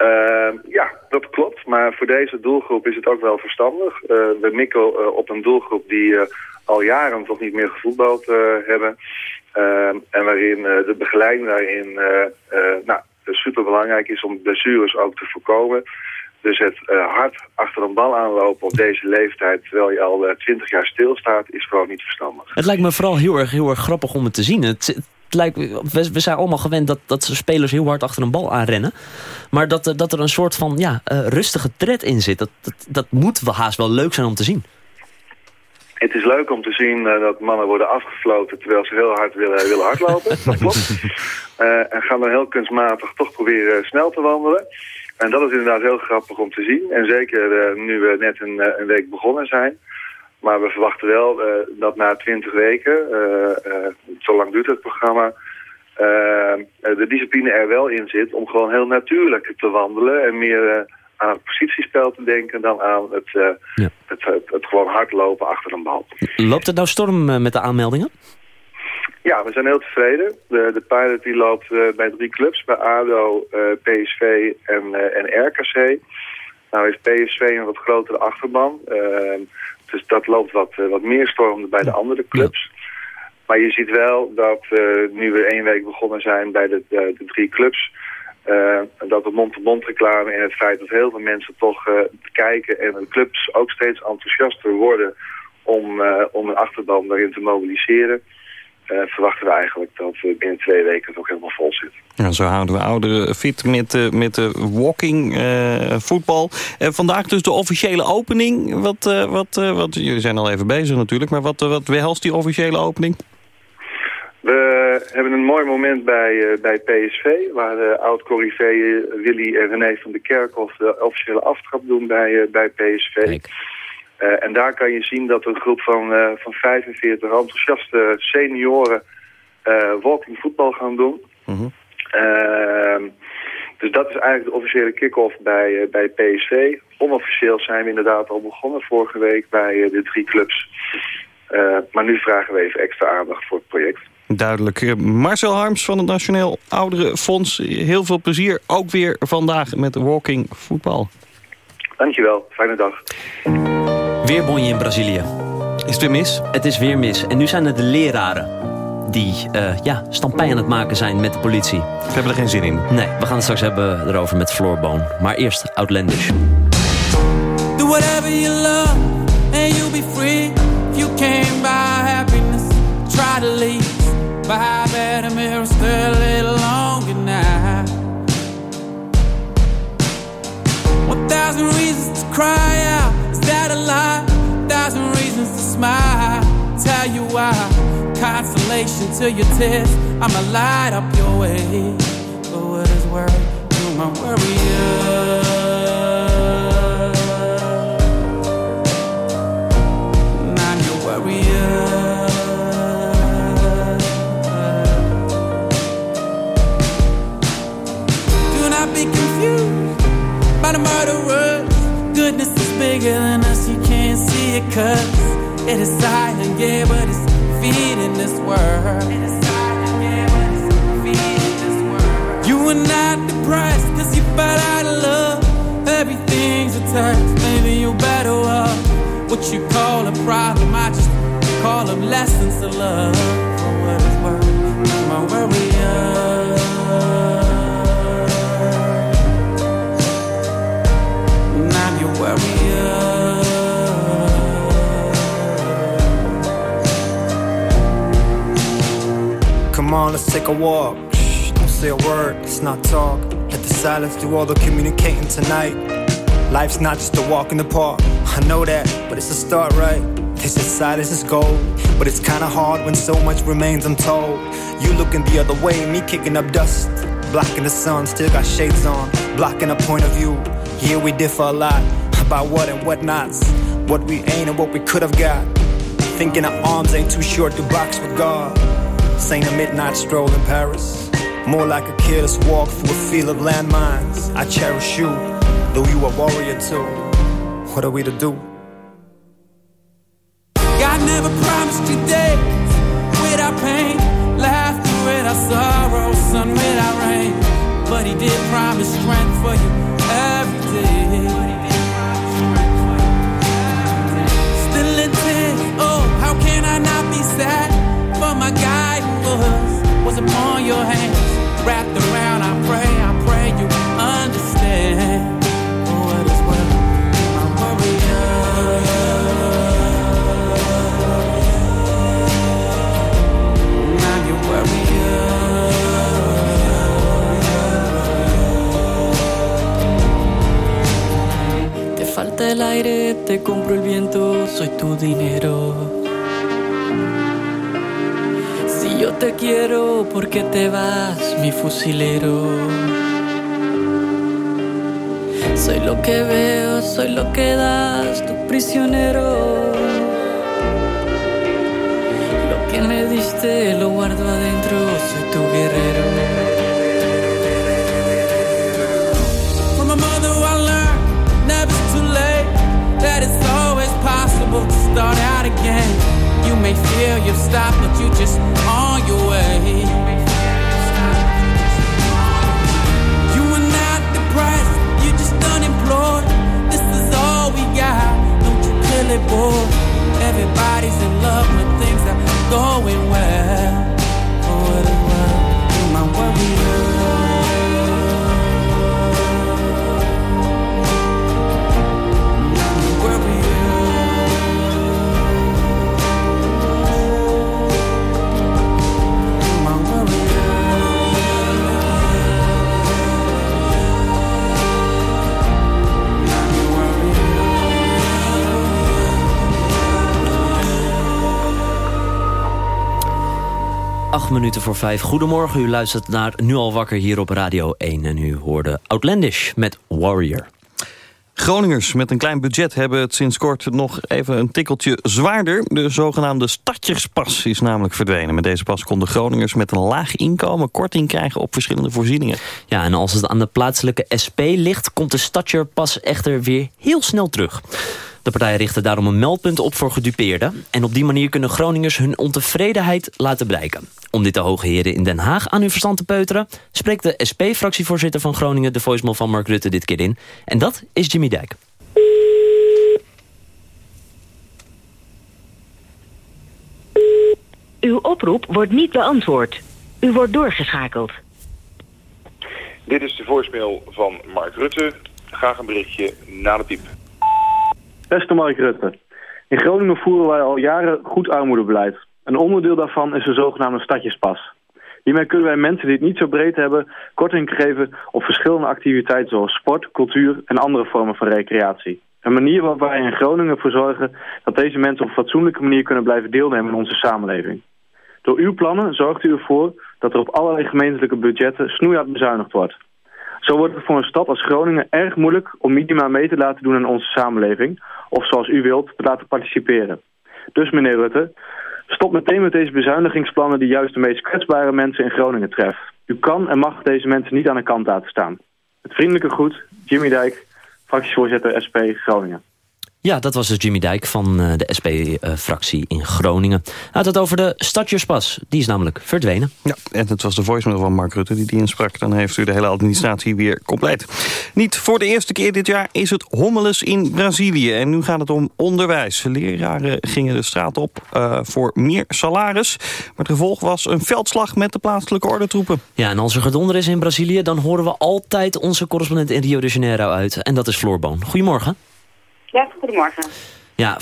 Eh, ja, dat klopt. Maar voor deze doelgroep is het ook wel verstandig. Eh, we mikken eh, op een doelgroep die eh, al jaren toch niet meer gevoetbald hebben. Eh, en waarin de begeleiding daarin nou, super belangrijk is om blessures ook te voorkomen. Dus het hard achter een bal aanlopen op deze leeftijd, terwijl je al twintig jaar stilstaat, is gewoon niet verstandig. Het lijkt me vooral heel erg, heel erg grappig om het te zien. Het lijkt, we, we zijn allemaal gewend dat, dat spelers heel hard achter een bal aanrennen. Maar dat, er- dat er een soort van ja, eh, rustige tred in zit, dat, dat, dat moet wel haast wel leuk zijn om te zien. Het is leuk om te zien eh, dat mannen worden afgefloten terwijl ze heel hard willen, willen hardlopen. Dat klopt. Eh, en gaan dan heel kunstmatig toch proberen snel te wandelen. En dat is inderdaad heel grappig om te zien. En zeker eh, nu we net een, eh, een week begonnen zijn. Maar we verwachten wel eh, dat na twintig weken, eh, eh, zo lang duurt het programma, de discipline er wel in zit om gewoon heel natuurlijk te wandelen. En meer aan het positiespel te denken dan aan het, eh, het, het, het gewoon hardlopen achter een bal. Loopt het nou storm met de aanmeldingen? Ja, we zijn heel tevreden. De, de pilot die loopt bij drie clubs, bij ADO, PSV en, en RKC. Nou is PSV een wat grotere achterban. Eh, dus dat loopt wat, eh, wat meer storm bij de andere clubs. Maar je ziet wel dat eh, nu we één week begonnen zijn bij de, de, de drie clubs... eh, dat de mond-to-mond reclame en het feit dat heel veel mensen toch eh, kijken... en de clubs ook steeds enthousiaster worden om, eh, om een achterban daarin te mobiliseren, eh, verwachten we eigenlijk dat we binnen twee weken het ook helemaal vol zit. Ja, zo houden we ouderen fit met, de met de walking eh, voetbal. En vandaag dus de officiële opening. Wat, eh, wat, eh, wat, jullie zijn al even bezig natuurlijk, maar wat, eh, wat behelst die officiële opening? We hebben een mooi moment bij, eh, bij PSV, waar de oud-corriveeën Willy en René van der Kerkhoff de officiële aftrap doen bij, eh, bij PSV. Eh, en daar kan je zien dat een groep van, eh, van 45 enthousiaste senioren eh, walking voetbal gaan doen. Ehm, dus dat is eigenlijk de officiële kick-off bij, bij PSV. Onofficieel zijn we inderdaad al begonnen vorige week bij de drie clubs. Maar nu vragen we even extra aandacht voor het project. Duidelijk. Marcel Harms van het Nationaal Ouderenfonds. Heel veel plezier, ook weer vandaag met walking voetbal. Dankjewel, fijne dag. Weerbonje in Brazilië. Is het weer mis? Het is weer mis. En nu zijn het de leraren die eh ja, stampij aan het maken zijn met de politie. We hebben er geen zin in. Nee, we gaan het straks hebben erover met Floorboon. Maar eerst Outlandish. Do whatever you love, and you'll be free. If you came by happiness, try to leave. By better mirror, stay a little longer now. One thousand reasons to cry out. Is that a lie? Thousand reasons to smile. Tell you why. Consolation to your tears. I'ma light up your way. For what is worth, you're my warrior. See it cause it is silent, yeah, but it's feeding this world. You are not depressed cause you fell out of love. Everything's a test, maybe you're better off. What you call a problem, I just call them lessons of love. For what it's worth, my warrior. Come on, let's take a walk. Shh, don't say a word, let's not talk. Let the silence do all the communicating tonight. Life's not just a walk in the park. I know that, but it's a start, right? They say silence is gold, but it's kinda hard when so much remains untold. You looking the other way, me kicking up dust. Blocking the sun, still got shades on. Blocking a point of view. Here we differ a lot about what and what nots. What we ain't and what we could have got. Thinking our arms ain't too short to box with God. This ain't a midnight stroll in Paris. More like a careless walk through a field of landmines. I cherish you, though you a warrior too. What are we to do? God never promised you te compro el viento, soy tu dinero. Si yo te quiero, ¿por qué te vas, mi fusilero? Soy lo que veo, soy lo que das, tu prisionero. Lo que me diste lo guardo adentro, again. You may feel you've stopped, but you just on your way. You are not depressed, you're just unemployed. This is all we got. Don't you kill it, boy. Everybody's in love when things are going well. Oh, what it's worth, you're my warrior. Acht minuten voor vijf. Goedemorgen, u luistert naar Nu al wakker hier op Radio 1. En u hoorde Outlandish met Warrior. Groningers met een klein budget hebben het sinds kort nog even een tikkeltje zwaarder. De zogenaamde stadjerspas is namelijk verdwenen. Met deze pas konden Groningers met een laag inkomen korting krijgen op verschillende voorzieningen. Ja, en als het aan de plaatselijke SP ligt... komt de stadjerpas echter weer heel snel terug. De partij richtte daarom een meldpunt op voor gedupeerden. En op die manier kunnen Groningers hun ontevredenheid laten blijken. Om dit de hoge heren in Den Haag aan hun verstand te peuteren... spreekt de SP-fractievoorzitter van Groningen... de voicemail van Mark Rutte dit keer in. En dat is Jimmy Dijk. Uw oproep wordt niet beantwoord. U wordt doorgeschakeld. Dit is de voicemail van Mark Rutte. Graag een berichtje na de piep. Beste Mark Rutte, in Groningen voeren wij al jaren goed armoedebeleid. Een onderdeel daarvan is de zogenaamde stadjespas. Hiermee kunnen wij mensen die het niet zo breed hebben... korting geven op verschillende activiteiten zoals sport, cultuur en andere vormen van recreatie. Een manier waarop wij in Groningen voor zorgen dat deze mensen op een fatsoenlijke manier kunnen blijven deelnemen in onze samenleving. Door uw plannen zorgt u ervoor dat er op allerlei gemeentelijke budgetten snoeihard bezuinigd wordt. Zo wordt het voor een stad als Groningen erg moeilijk om minima mee te laten doen in onze samenleving. Of zoals u wilt, te laten participeren. Dus meneer Rutte, stop meteen met deze bezuinigingsplannen die juist de meest kwetsbare mensen in Groningen treffen. U kan en mag deze mensen niet aan de kant laten staan. Met vriendelijke groet, Jimmy Dijk, fractievoorzitter SP Groningen. Ja, dat was dus Jimmy Dijk van eh, de SP-fractie in Groningen. Hij had het over de stadjerspas. Die is namelijk verdwenen. Ja, en het was de voicemail van Mark Rutte die die insprak. Dan heeft u de hele administratie weer compleet. Niet voor de eerste keer dit jaar is het hommeles in Brazilië. En nu gaat het om onderwijs. Leraren gingen de straat op eh, voor meer salaris. Maar het gevolg was een veldslag met de plaatselijke ordentroepen. Ja, en als er gedonder is in Brazilië... dan horen we altijd onze correspondent in Rio de Janeiro uit. En dat is Floor Boon. Goedemorgen. Ja, goedemorgen. Ja,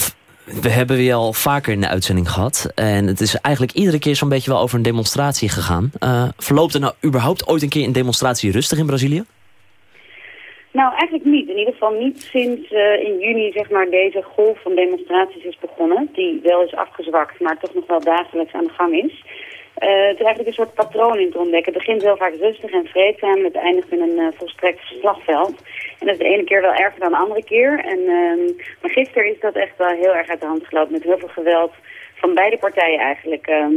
we hebben weer al vaker in de uitzending gehad. En het is eigenlijk iedere keer zo'n beetje wel over een demonstratie gegaan. Eh, verloopt er nou überhaupt ooit een keer een demonstratie rustig in Brazilië? Nou, eigenlijk niet. In ieder geval niet sinds eh, in juni zeg maar, deze golf van demonstraties is begonnen. Die wel is afgezwakt, maar toch nog wel dagelijks aan de gang is. Eh, het is eigenlijk een soort patroon in te ontdekken. Het begint heel vaak rustig en vreedzaam het eindigt in een eh, volstrekt slagveld. En dat is de ene keer wel erger dan de andere keer. En, ehm, maar gisteren is dat echt wel heel erg uit de hand gelopen met heel veel geweld van beide partijen eigenlijk. Ehm,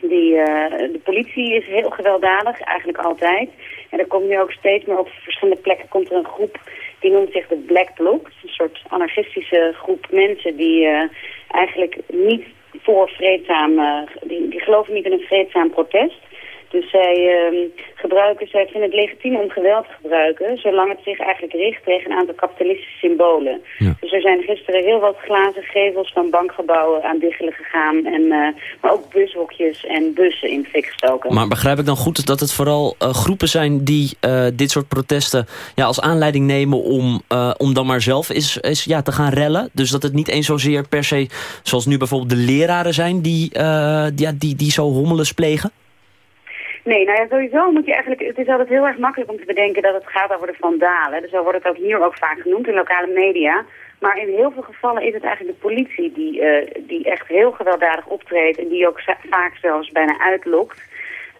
die, eh, de politie is heel gewelddadig, eigenlijk altijd. En er komt nu ook steeds meer op verschillende plekken komt er een groep die noemt zich de Black Bloc. Een soort anarchistische groep mensen die eigenlijk niet voor vreedzaam, eh, die, die geloven niet in een vreedzaam protest. Dus zij ehm, gebruiken, zij vinden het legitiem om geweld te gebruiken, zolang het zich eigenlijk richt tegen een aantal kapitalistische symbolen. Dus er zijn gisteren heel wat glazen gevels van bankgebouwen aan diggelen gegaan, en, eh, maar ook bushokjes en bussen in fik gestoken. Maar begrijp ik dan goed dat het vooral eh, groepen zijn... die eh, dit soort protesten ja, als aanleiding nemen om, om dan maar zelf is, is, ja, te gaan rellen? Dus dat het niet eens zozeer per se, zoals nu bijvoorbeeld de leraren zijn... die, die, ja, die, die zo hommeles plegen? Nee, nou ja, sowieso moet je eigenlijk... Het is altijd heel erg makkelijk om te bedenken dat het gaat over de vandalen. Dus zo wordt het ook hier ook vaak genoemd in lokale media. Maar in heel veel gevallen is het eigenlijk de politie die, eh, die echt heel gewelddadig optreedt... en die ook vaak zelfs bijna uitlokt.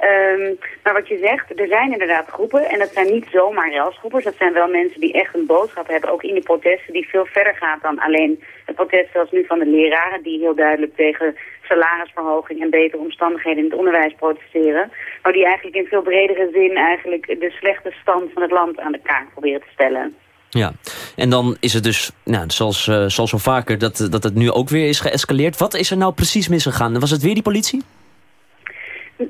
Ehm, maar wat je zegt, er zijn inderdaad groepen en dat zijn niet zomaar relsgroepers. Dat zijn wel mensen die echt een boodschap hebben, ook in de protesten, die veel verder gaat dan alleen het protest zoals nu van de leraren, die heel duidelijk tegen salarisverhoging en betere omstandigheden in het onderwijs protesteren. Maar die eigenlijk in veel bredere zin eigenlijk de slechte stand van het land aan de kaak proberen te stellen. Ja, en dan is het dus, nou, zoals, eh, zoals zo vaker, dat, dat het nu ook weer is geëscaleerd. Wat is er nou precies misgegaan? Was het weer die politie?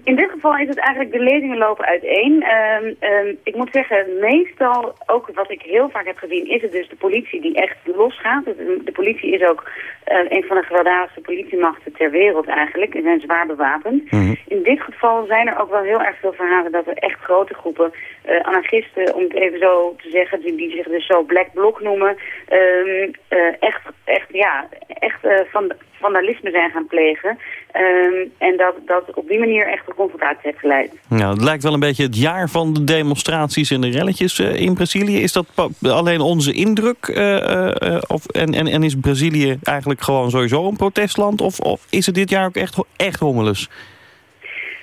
In dit geval is het eigenlijk, de lezingen lopen uiteen. Ehm, ehm, ik moet zeggen, meestal, ook wat ik heel vaak heb gezien, is het dus de politie die echt losgaat. De, de politie is ook eh, een van de gewelddadigste politiemachten ter wereld eigenlijk. En zijn zwaar bewapend. In dit geval zijn er ook wel heel erg veel verhalen dat er echt grote groepen eh, anarchisten, om het even zo te zeggen, die, die zich dus zo Black Bloc noemen, ehm, eh, echt, echt, ja, echt van, vandalisme zijn gaan plegen. Ehm, en dat, dat op die manier echt een confrontatie heeft geleid. Nou, het lijkt wel een beetje het jaar van de demonstraties en de relletjes eh, in Brazilië. Is dat alleen onze indruk? eh, eh, of, en, en, en is Brazilië eigenlijk gewoon sowieso een protestland? Of, of is het dit jaar ook echt, echt hommeles?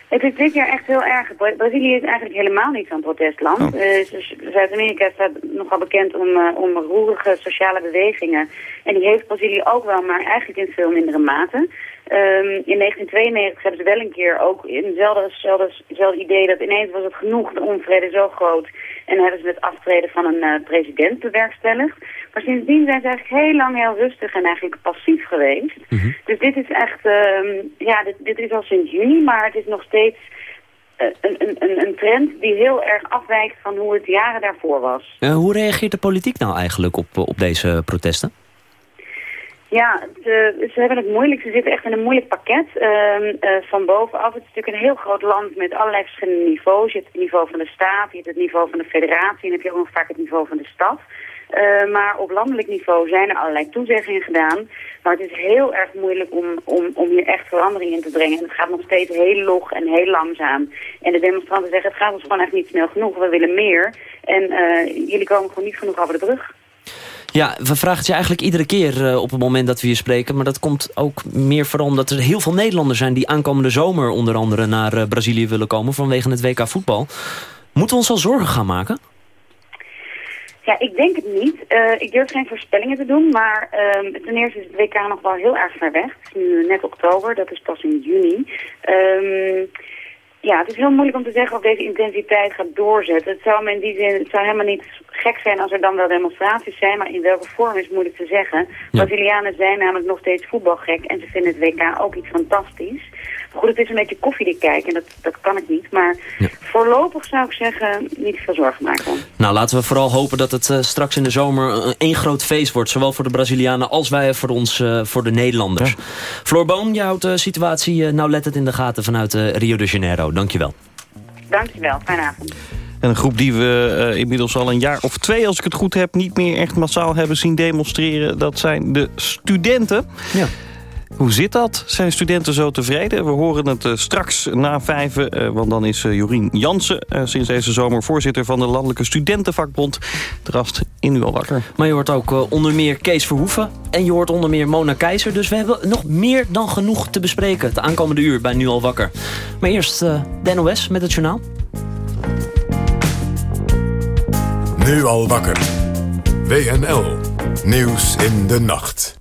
Het is dit jaar echt heel erg. Bra- Brazilië is eigenlijk helemaal niet zo'n protestland. Eh, dus Zuid-Amerika staat nogal bekend om, eh, om roerige sociale bewegingen. En die heeft Brazilië ook wel, maar eigenlijk in veel mindere mate. Ehm, in 1992 hebben ze wel een keer ook in hetzelfde, hetzelfde, hetzelfde idee dat ineens was het genoeg, de onvrede zo groot. En hebben ze het aftreden van een eh, president bewerkstelligd. Maar sindsdien zijn ze eigenlijk heel lang heel rustig en eigenlijk passief geweest. Dus dit is echt, ehm, ja, dit, dit is al sinds juni, maar het is nog steeds eh, een, een, een, een trend die heel erg afwijkt van hoe het jaren daarvoor was. Eh, hoe reageert de politiek nou eigenlijk op, op deze protesten? Ja, ze, hebben het moeilijk. Ze zitten echt in een moeilijk pakket ehm, eh, van bovenaf. Het is natuurlijk een heel groot land met allerlei verschillende niveaus. Je hebt het niveau van de staat, je hebt het niveau van de federatie en heb je ook nog vaak het niveau van de stad. Eh, maar op landelijk niveau zijn er allerlei toezeggingen gedaan. Maar het is heel erg moeilijk om, om, om hier echt verandering in te brengen. En het gaat nog steeds heel log en heel langzaam. En de demonstranten zeggen, het gaat ons gewoon echt niet snel genoeg. We willen meer. En eh, jullie komen gewoon niet genoeg over de brug. Ja, we vragen het je eigenlijk iedere keer eh, op het moment dat we hier spreken. Maar dat komt ook meer vooral omdat er heel veel Nederlanders zijn... die aankomende zomer onder andere naar eh, Brazilië willen komen... vanwege het WK voetbal. Moeten we ons al zorgen gaan maken? Ja, ik denk het niet. Eh, ik durf geen voorspellingen te doen, maar ehm, ten eerste is het WK nog wel heel erg ver weg. Het is nu net oktober, dat is pas in juni. Ehm, ja, het is heel moeilijk om te zeggen of deze intensiteit gaat doorzetten. Het zou in die zin, het zou helemaal niet gek zijn als er dan wel demonstraties zijn, maar in welke vorm is moeilijk te zeggen. Brazilianen zijn namelijk nog steeds voetbalgek en ze vinden het WK ook iets fantastisch. Goed, het is een beetje koffiedik kijken en dat, dat kan ik niet. Maar voorlopig zou ik zeggen, niet veel zorgen maken. Nou, laten we vooral hopen dat het eh, straks in de zomer een één groot feest wordt. Zowel voor de Brazilianen als wij voor ons, eh, voor de Nederlanders. Floor Boom, je houdt de situatie uh, nauwlettend in de gaten vanuit eh, Rio de Janeiro. Dankjewel. Dankjewel, fijne avond. En een groep die we eh, inmiddels al een jaar of twee, als ik het goed heb... niet meer echt massaal hebben zien demonstreren. Dat zijn de studenten. Ja. Hoe zit dat? Zijn studenten zo tevreden? We horen het eh, straks na vijven, eh, want dan is eh, Jorien Jansen... sinds deze zomer voorzitter van de Landelijke Studentenvakbond... drast in nu al wakker. Maar je hoort ook onder meer Kees Verhoeven. En je hoort onder meer Mona Keizer. Dus we hebben nog meer dan genoeg te bespreken. Het aankomende uur bij Nu al wakker. Maar eerst eh, de NOS met het journaal. Nu al wakker. WNL. Nieuws in de nacht.